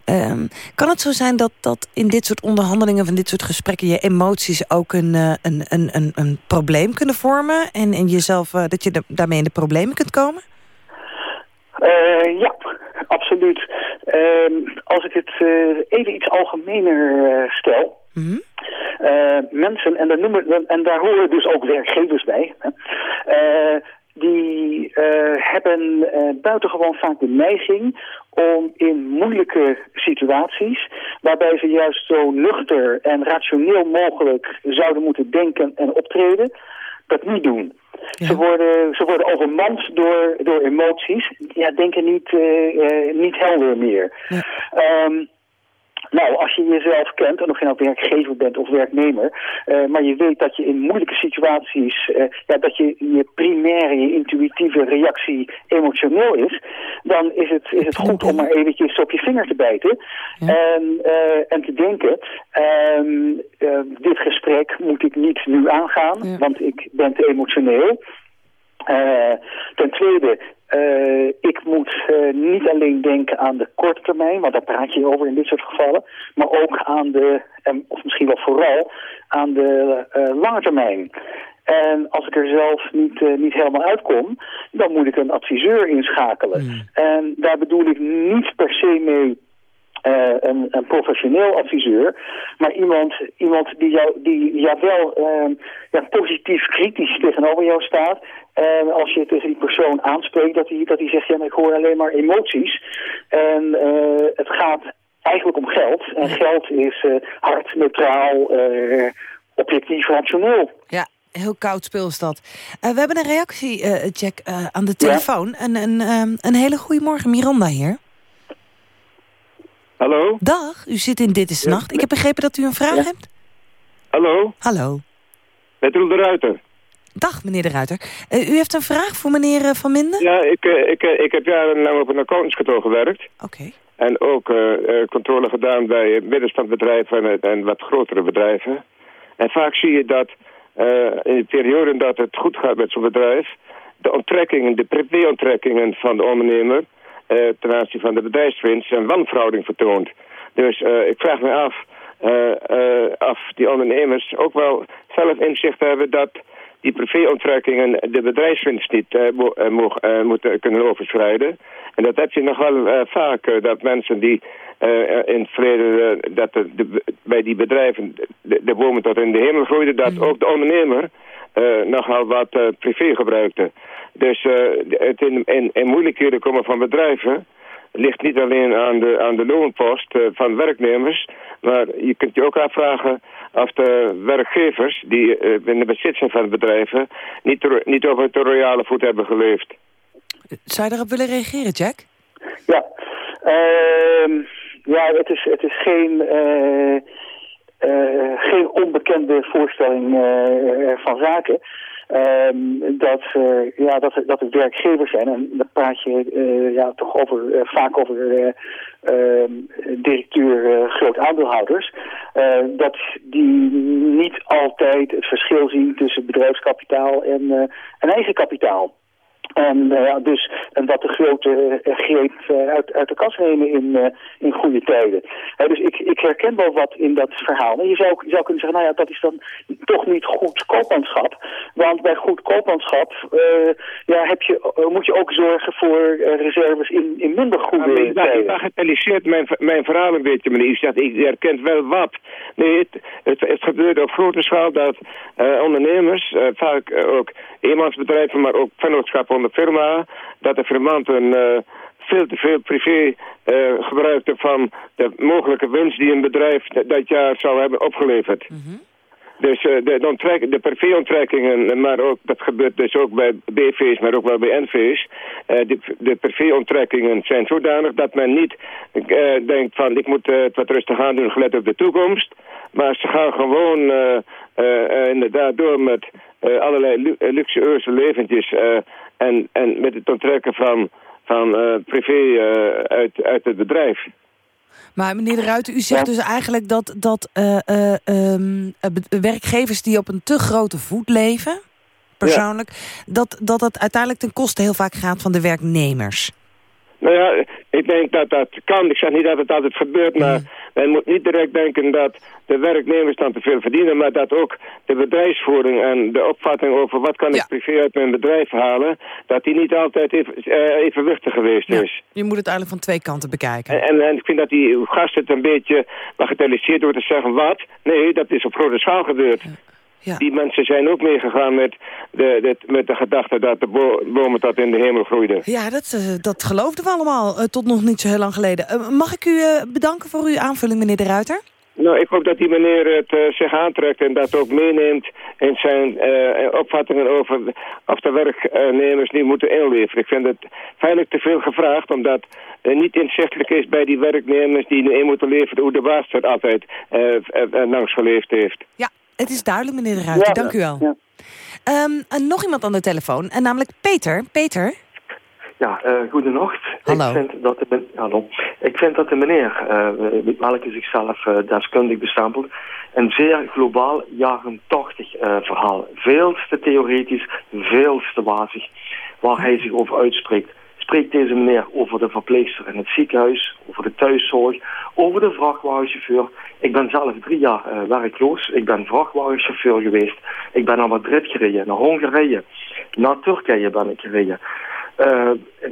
Um, kan het zo zijn dat, dat in dit soort onderhandelingen... van dit soort gesprekken je emoties ook een, uh, een, een, een, een probleem kunnen vormen... en, en jezelf, uh, dat je daarmee in de problemen kunt komen? ja, absoluut. Ehm, als ik het even iets algemener stel... Mm uh, mensen, en noemen, en daar horen dus ook werkgevers bij, uh, die uh, hebben buitengewoon vaak de neiging om in moeilijke situaties, waarbij ze juist zo nuchter en rationeel mogelijk zouden moeten denken en optreden, dat niet doen. Ze, worden, ze worden overmand door, door emoties, ja, denken niet, niet helder meer. Ja. Um, nou, als je jezelf kent, en of je nou werkgever bent of werknemer, uh, maar je weet dat je in moeilijke situaties, uh, ja, dat je je primaire, je intuïtieve reactie emotioneel is, dan is het, is het goed om maar eventjes op je vinger te bijten en, uh, en te denken, um, dit gesprek moet ik niet nu aangaan, want ik ben te emotioneel. Ten tweede, uh, ik moet uh, niet alleen denken aan de korte termijn, want daar praat je over in dit soort gevallen, maar ook aan de, en, of misschien wel vooral, aan de lange termijn. En als ik er zelf niet, niet helemaal uitkom, dan moet ik een adviseur inschakelen. Hmm. En daar bedoel ik niet per se mee een, een, professioneel adviseur, maar iemand, iemand die, jou, die jou wel uh, ja, positief kritisch tegenover jou staat. En als je tegen die persoon aanspreekt, dat hij, dat zegt, ja, maar ik hoor alleen maar emoties. En uh, het gaat eigenlijk om geld. En geld is hard, neutraal, objectief, rationeel. Ja, heel koud speel is dat. Uh, we hebben een reactie, Jack, aan de telefoon. Ja? Een, een, um, een hele goede morgen, Miranda hier. Hallo? Dag, u zit in Dit is Nacht. Ik heb begrepen dat u een vraag hebt. Hallo? Hallo. Met Roel de Ruiter. Dag, meneer de Ruiter. Uh, u heeft een vraag voor meneer uh, Van Minden? Ja, ik, uh, ik, ik heb jarenlang op een accountantskantoor gewerkt. Oké. En ook controle gedaan bij middenstandbedrijven en, en wat grotere bedrijven. En vaak zie je dat in de periode dat het goed gaat met zo'n bedrijf... de onttrekkingen, de privéonttrekkingen van de ondernemer uh, ten aanzien van de bedrijfswinst een wanverhouding vertoont. Dus uh, ik vraag me af uh, of die ondernemers ook wel zelf inzicht hebben dat die privéonttrekkingen de bedrijfswinst niet uh, mo moeten kunnen overschrijden. En dat heb je nog wel vaak, dat mensen die in het verleden, dat de, bij die bedrijven de, de, bomen tot in de hemel groeiden, dat mm. ook de ondernemer nogal wat privé gebruikte. Dus het in, in, in moeilijkheden komen van bedrijven ligt niet alleen aan de, aan de loonpost uh, van werknemers, maar je kunt je ook afvragen of de werkgevers die uh, in de bezit zijn van bedrijven niet, niet over het royale voet hebben geleefd. Zou je daarop willen reageren, Jack? Ja, uh, ja het, is, het is geen, uh, geen onbekende voorstelling van zaken. Um, dat, uh, ja, dat, dat het werkgevers zijn. En dan praat je uh, ja, toch over, uh, vaak over ehm, directeur groot aandeelhouders. dat die niet altijd het verschil zien tussen bedrijfskapitaal en, en eigen kapitaal. En, uh, dus, en wat de grote uh, greep uh, uit, uit de kas nemen in, in goede tijden. dus ik, ik herken wel wat in dat verhaal. En je zou, je zou kunnen zeggen, nou ja, dat is dan toch niet goed koopmanschap. Want bij goed koopmanschap ja, heb je, moet je ook zorgen voor reserves in, in minder goede ja, tijden. Je bagatelliseert mijn, mijn verhaal een beetje, meneer. Je zegt, ik herkent wel wat. Nee, het, het, het gebeurt op grote schaal dat ondernemers, vaak ook eenmansbedrijven, maar ook vennootschappen de firma, dat de firmanten uh, veel te veel privé uh, gebruikten van de mogelijke winst die een bedrijf dat jaar zou hebben opgeleverd. Mm Dus uh, de, de, de privéonttrekkingen, maar ook, dat gebeurt dus ook bij BV's, maar ook wel bij NV's. Uh, de, de privéonttrekkingen zijn zodanig dat men niet uh, denkt van ik moet het wat rustig aan doen gelet op de toekomst. Maar ze gaan gewoon inderdaad door met allerlei luxueuze leventjes en, en met het onttrekken van, van privé uit, uit het bedrijf. Maar meneer de Ruiter, u zegt dus eigenlijk dat, dat uh, um, werkgevers die op een te grote voet leven, persoonlijk, dat, dat het uiteindelijk ten koste heel vaak gaat van de werknemers. Nou ja, ik denk dat dat kan. Ik zeg niet dat het altijd gebeurt, maar men moet niet direct denken dat de werknemers dan te veel verdienen, maar dat ook de bedrijfsvoering en de opvatting over wat kan ik privé uit mijn bedrijf halen, dat die niet altijd even, uh, evenwichtig geweest is. Je moet het eigenlijk van twee kanten bekijken. En, en, ik vind dat die gast het een beetje bagatelliseert door te zeggen wat. Nee, dat is op grote schaal gebeurd. Ja. Die mensen zijn ook meegegaan met de, met de gedachte dat de bomen tot in de hemel groeiden. Ja, dat, uh, dat geloofden we allemaal uh, tot nog niet zo heel lang geleden. Uh, mag ik u bedanken voor uw aanvulling, meneer De Ruiter? Nou, ik hoop dat die meneer het zich aantrekt en dat ook meeneemt in zijn opvattingen over of de werknemers niet moeten inleveren. Ik vind het feitelijk te veel gevraagd, omdat niet inzichtelijk is bij die werknemers die in moeten leveren hoe de baas er altijd langs geleefd heeft. Ja, het is duidelijk, meneer de Ruiter. Dank u wel. Ja. Um, nog iemand aan de telefoon, en namelijk Peter. Peter? Ja, uh, goedenacht. Hallo. Ik vind dat de, hallo. Ik vind dat de meneer, uh, welke zichzelf uh, deskundig bestempelt, een zeer globaal jaren 80 verhaal. Veel te theoretisch, veel te wazig, waar hij zich over uitspreekt spreekt deze meneer over de verpleegster in het ziekenhuis, over de thuiszorg, over de vrachtwagenchauffeur. Ik ben zelf drie jaar uh, werkloos. Ik ben vrachtwagenchauffeur geweest. Ik ben naar Madrid gereden, naar Hongarije, naar Turkije ben ik gereden. Uh,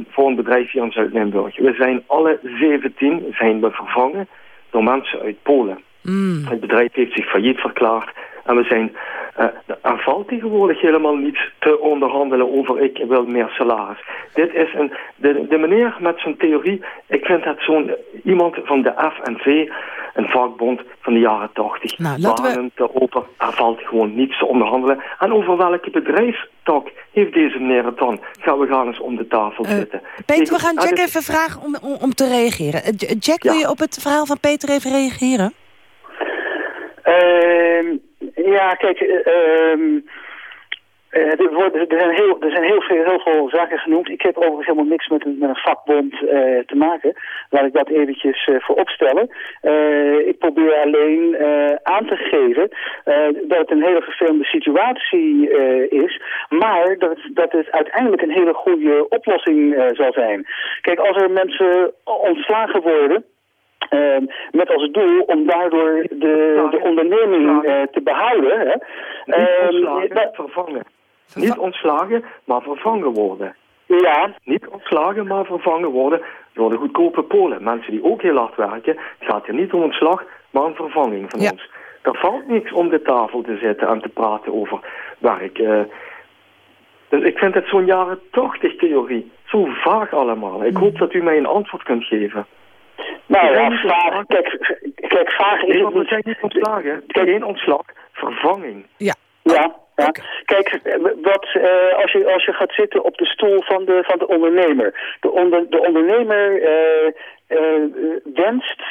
voor een bedrijf hier in Zuid-Limburg. We zijn alle 17 zijn we vervangen door mensen uit Polen. Mm. Het bedrijf heeft zich failliet verklaard. En we zijn, uh, er valt tegenwoordig helemaal niet te onderhandelen over ik wil meer salaris. Dit is een, de, de meneer met zijn theorie, ik vind het zo'n iemand van de FNV, een vakbond van de jaren 80. Nou, laten we... te open, er valt gewoon niets te onderhandelen. En over welke bedrijfstak heeft deze meneer het dan? Gaan we gaan eens om de tafel uh, zitten. Peter, we gaan Jack even vragen om, om, om te reageren. Jack, wil je op het verhaal van Peter even reageren? Uh, ja, kijk, uh, er, worden, er, zijn, heel, er zijn heel, veel, heel veel zaken genoemd. Ik heb overigens helemaal niks met een, met een vakbond uh, te maken. Laat ik dat eventjes uh, voor opstellen. Ik probeer alleen aan te geven dat het een hele vervelende situatie is. Maar dat, dat het uiteindelijk een hele goede oplossing zal zijn. Kijk, als er mensen ontslagen worden... Uh, met als doel om daardoor de, de onderneming uh, te behouden. Hè. Uh, vervangen. Niet ontslagen, maar vervangen worden. Ja. Niet ontslagen, maar vervangen worden door de goedkope Polen. Mensen die ook heel hard werken. Het gaat hier niet om ontslag, maar een vervanging van ons. Er valt niks om de tafel te zitten en te praten over werk. Uh, dus ik vind het zo'n jaren 80 theorie. Zo vaag allemaal. Ik hoop dat u mij een antwoord kunt geven. Nou ja, vaag. Kijk, kijk, vaag is het niet. zijn niet ontslagen. Geen ontslag, vervanging. Ja. Ja, ja. Kijk, wat, uh, als, je, als je gaat zitten op de stoel van de, van de ondernemer. De, onder, de ondernemer uh, uh, wenst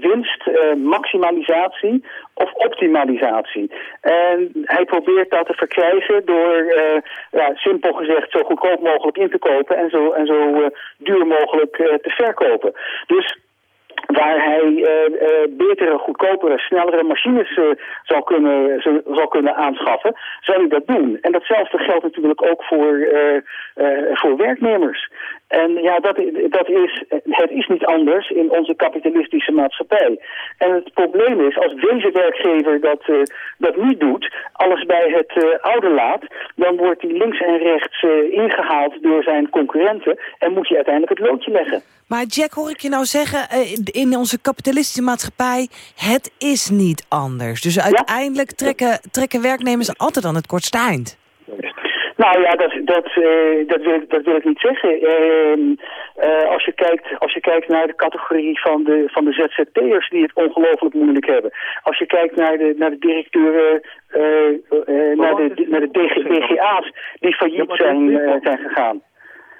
winst, maximalisatie of optimalisatie. En hij probeert dat te verkrijgen door, ja, simpel gezegd, zo goedkoop mogelijk in te kopen en zo, en zo duur mogelijk te verkopen. Dus waar hij uh, betere, goedkopere, snellere machines uh, zal, kunnen, zal kunnen aanschaffen, zal hij dat doen. En datzelfde geldt natuurlijk ook voor, voor werknemers. En ja, dat, dat is, het is niet anders in onze kapitalistische maatschappij. En het probleem is, als deze werkgever dat, dat niet doet, alles bij het oude laat, dan wordt hij links en rechts ingehaald door zijn concurrenten en moet je uiteindelijk het loodje leggen. Maar Jack, hoor ik je nou zeggen, in onze kapitalistische maatschappij, het is niet anders. Dus uiteindelijk trekken, trekken werknemers altijd aan het kortste eind. Nou ja, dat, dat, uh, dat, wil, dat wil ik niet zeggen. Uh, uh, als, je kijkt, als je kijkt naar de categorie van de, van de ZZP'ers die het ongelooflijk moeilijk hebben. Als je kijkt naar de, naar de directeuren, naar de, naar de DGA's die failliet zijn, zijn gegaan.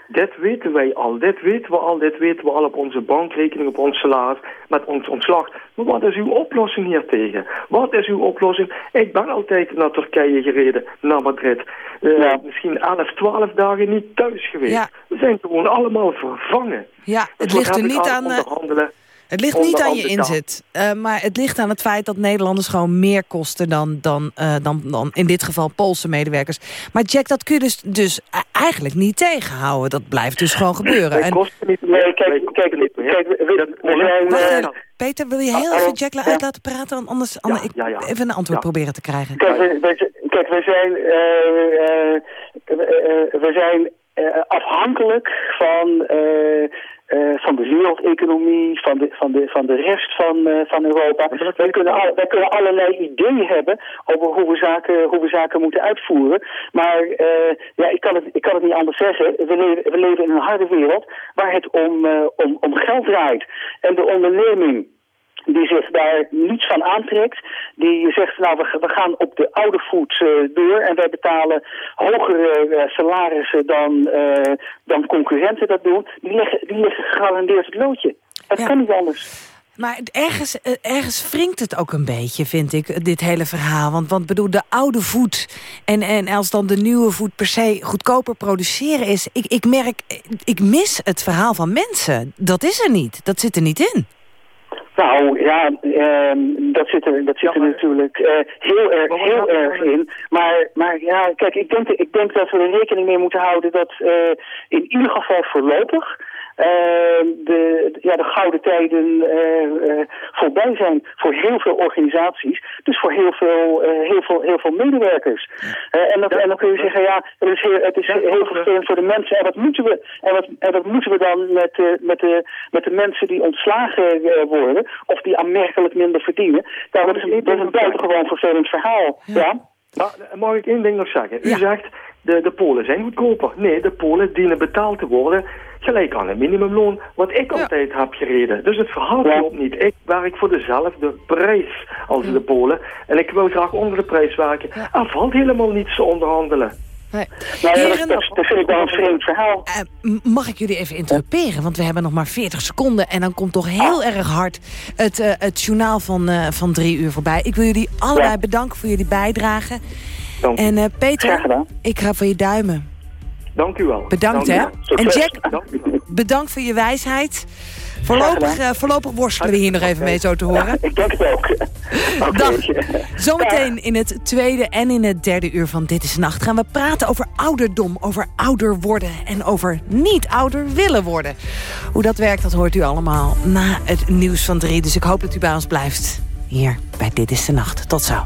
Dit weten wij al, dit weten we al, dit weten we al op onze bankrekening, op ons salaris, met ons ontslag. Maar wat is uw oplossing hier tegen? Wat is uw oplossing? Ik ben altijd naar Turkije gereden, naar Madrid. Uh, Misschien 11, 12 dagen niet thuis geweest. We zijn gewoon allemaal vervangen. Ja, het dus ligt er niet aan... Eh, onderhandelen. Het ligt niet aan je inzet, uh, maar het ligt aan het feit dat Nederlanders gewoon meer kosten dan, dan, uh, dan, dan in dit geval Poolse medewerkers. Maar Jack, dat kun je dus, dus eigenlijk niet tegenhouden. Dat blijft dus gewoon gebeuren. En... niet. Nee, kijk, kijk, kijk, kijk Peter, wil je heel even Jack uit laten praten? Anders, ja, anders ja, ja. even een antwoord proberen te krijgen. Kijk, we, kijk, we zijn, uh, we zijn afhankelijk van uh, van de wereldeconomie, van de, van de, van de rest van, uh, van Europa. Wij kunnen, al, wij kunnen allerlei ideeën hebben over hoe we zaken, hoe we zaken moeten uitvoeren. Maar uh, ja, ik, kan het, ik kan het niet anders zeggen. We leven, we leven in een harde wereld waar het om, om, om geld draait. En de onderneming die zich daar niets van aantrekt. Die zegt, nou, we, we gaan op de oude voet uh, door en wij betalen hogere uh, salarissen dan, uh, dan concurrenten dat doen. Die leggen, die leggen gegarandeerd het loodje. Dat ja. kan niet anders. Maar ergens, ergens wringt het ook een beetje, vind ik, dit hele verhaal. Want, want bedoel, de oude voet en, en als dan de nieuwe voet per se goedkoper produceren is... Ik, ik merk, ik mis het verhaal van mensen. Dat is er niet. Dat zit er niet in. Nou ja, uh, dat zit er, dat zit er natuurlijk uh, heel erg, heel erg in. Maar, maar ja, kijk, ik denk, ik denk dat we er rekening mee moeten houden dat uh, in ieder geval voorlopig de, ja, de gouden tijden uh, voorbij zijn voor heel veel organisaties. Dus voor heel veel, heel veel, heel veel medewerkers. en, dat, en dan kun je zeggen, ja, het is heel, het is heel vervelend voor de mensen. En wat moeten we, en wat, en wat moeten we dan met, met, de, met de mensen die ontslagen worden? Of die aanmerkelijk minder verdienen? Nou, dat is een, dat is een buitengewoon vervelend verhaal. Ja? Ja? mag ik één ding nog zeggen? U zegt, de, de Polen zijn goedkoper. Nee, de Polen dienen betaald te worden gelijk aan het minimumloon wat ik altijd heb gereden. Dus het verhaal klopt niet. Ik werk voor dezelfde prijs als de Polen. En ik wil graag onder de prijs werken. Er valt helemaal niets te onderhandelen. Nee. Nou, dat, dat vind ik wel een vreemd verhaal. Uh, mag ik jullie even interruperen? Want we hebben nog maar 40 seconden. En dan komt toch heel erg hard het, uh, het journaal van, uh, van drie uur voorbij. Ik wil jullie allebei ja. bedanken voor jullie bijdrage. Dank. En Peter, ik ga voor je duimen. Dank u wel. Bedankt, hè. En Jack, bedankt voor je wijsheid. Voorlopig, uh, voorlopig worstelen we hier nog even mee zo te horen. ik denk het ook. Dag. Zometeen in het tweede en in het derde uur van Dit is Nacht... gaan we praten over ouderdom, over ouder worden... en over niet ouder willen worden. Hoe dat werkt, dat hoort u allemaal na het nieuws van drie. Dus ik hoop dat u bij ons blijft. Hier bij Dit is de Nacht. Tot zo.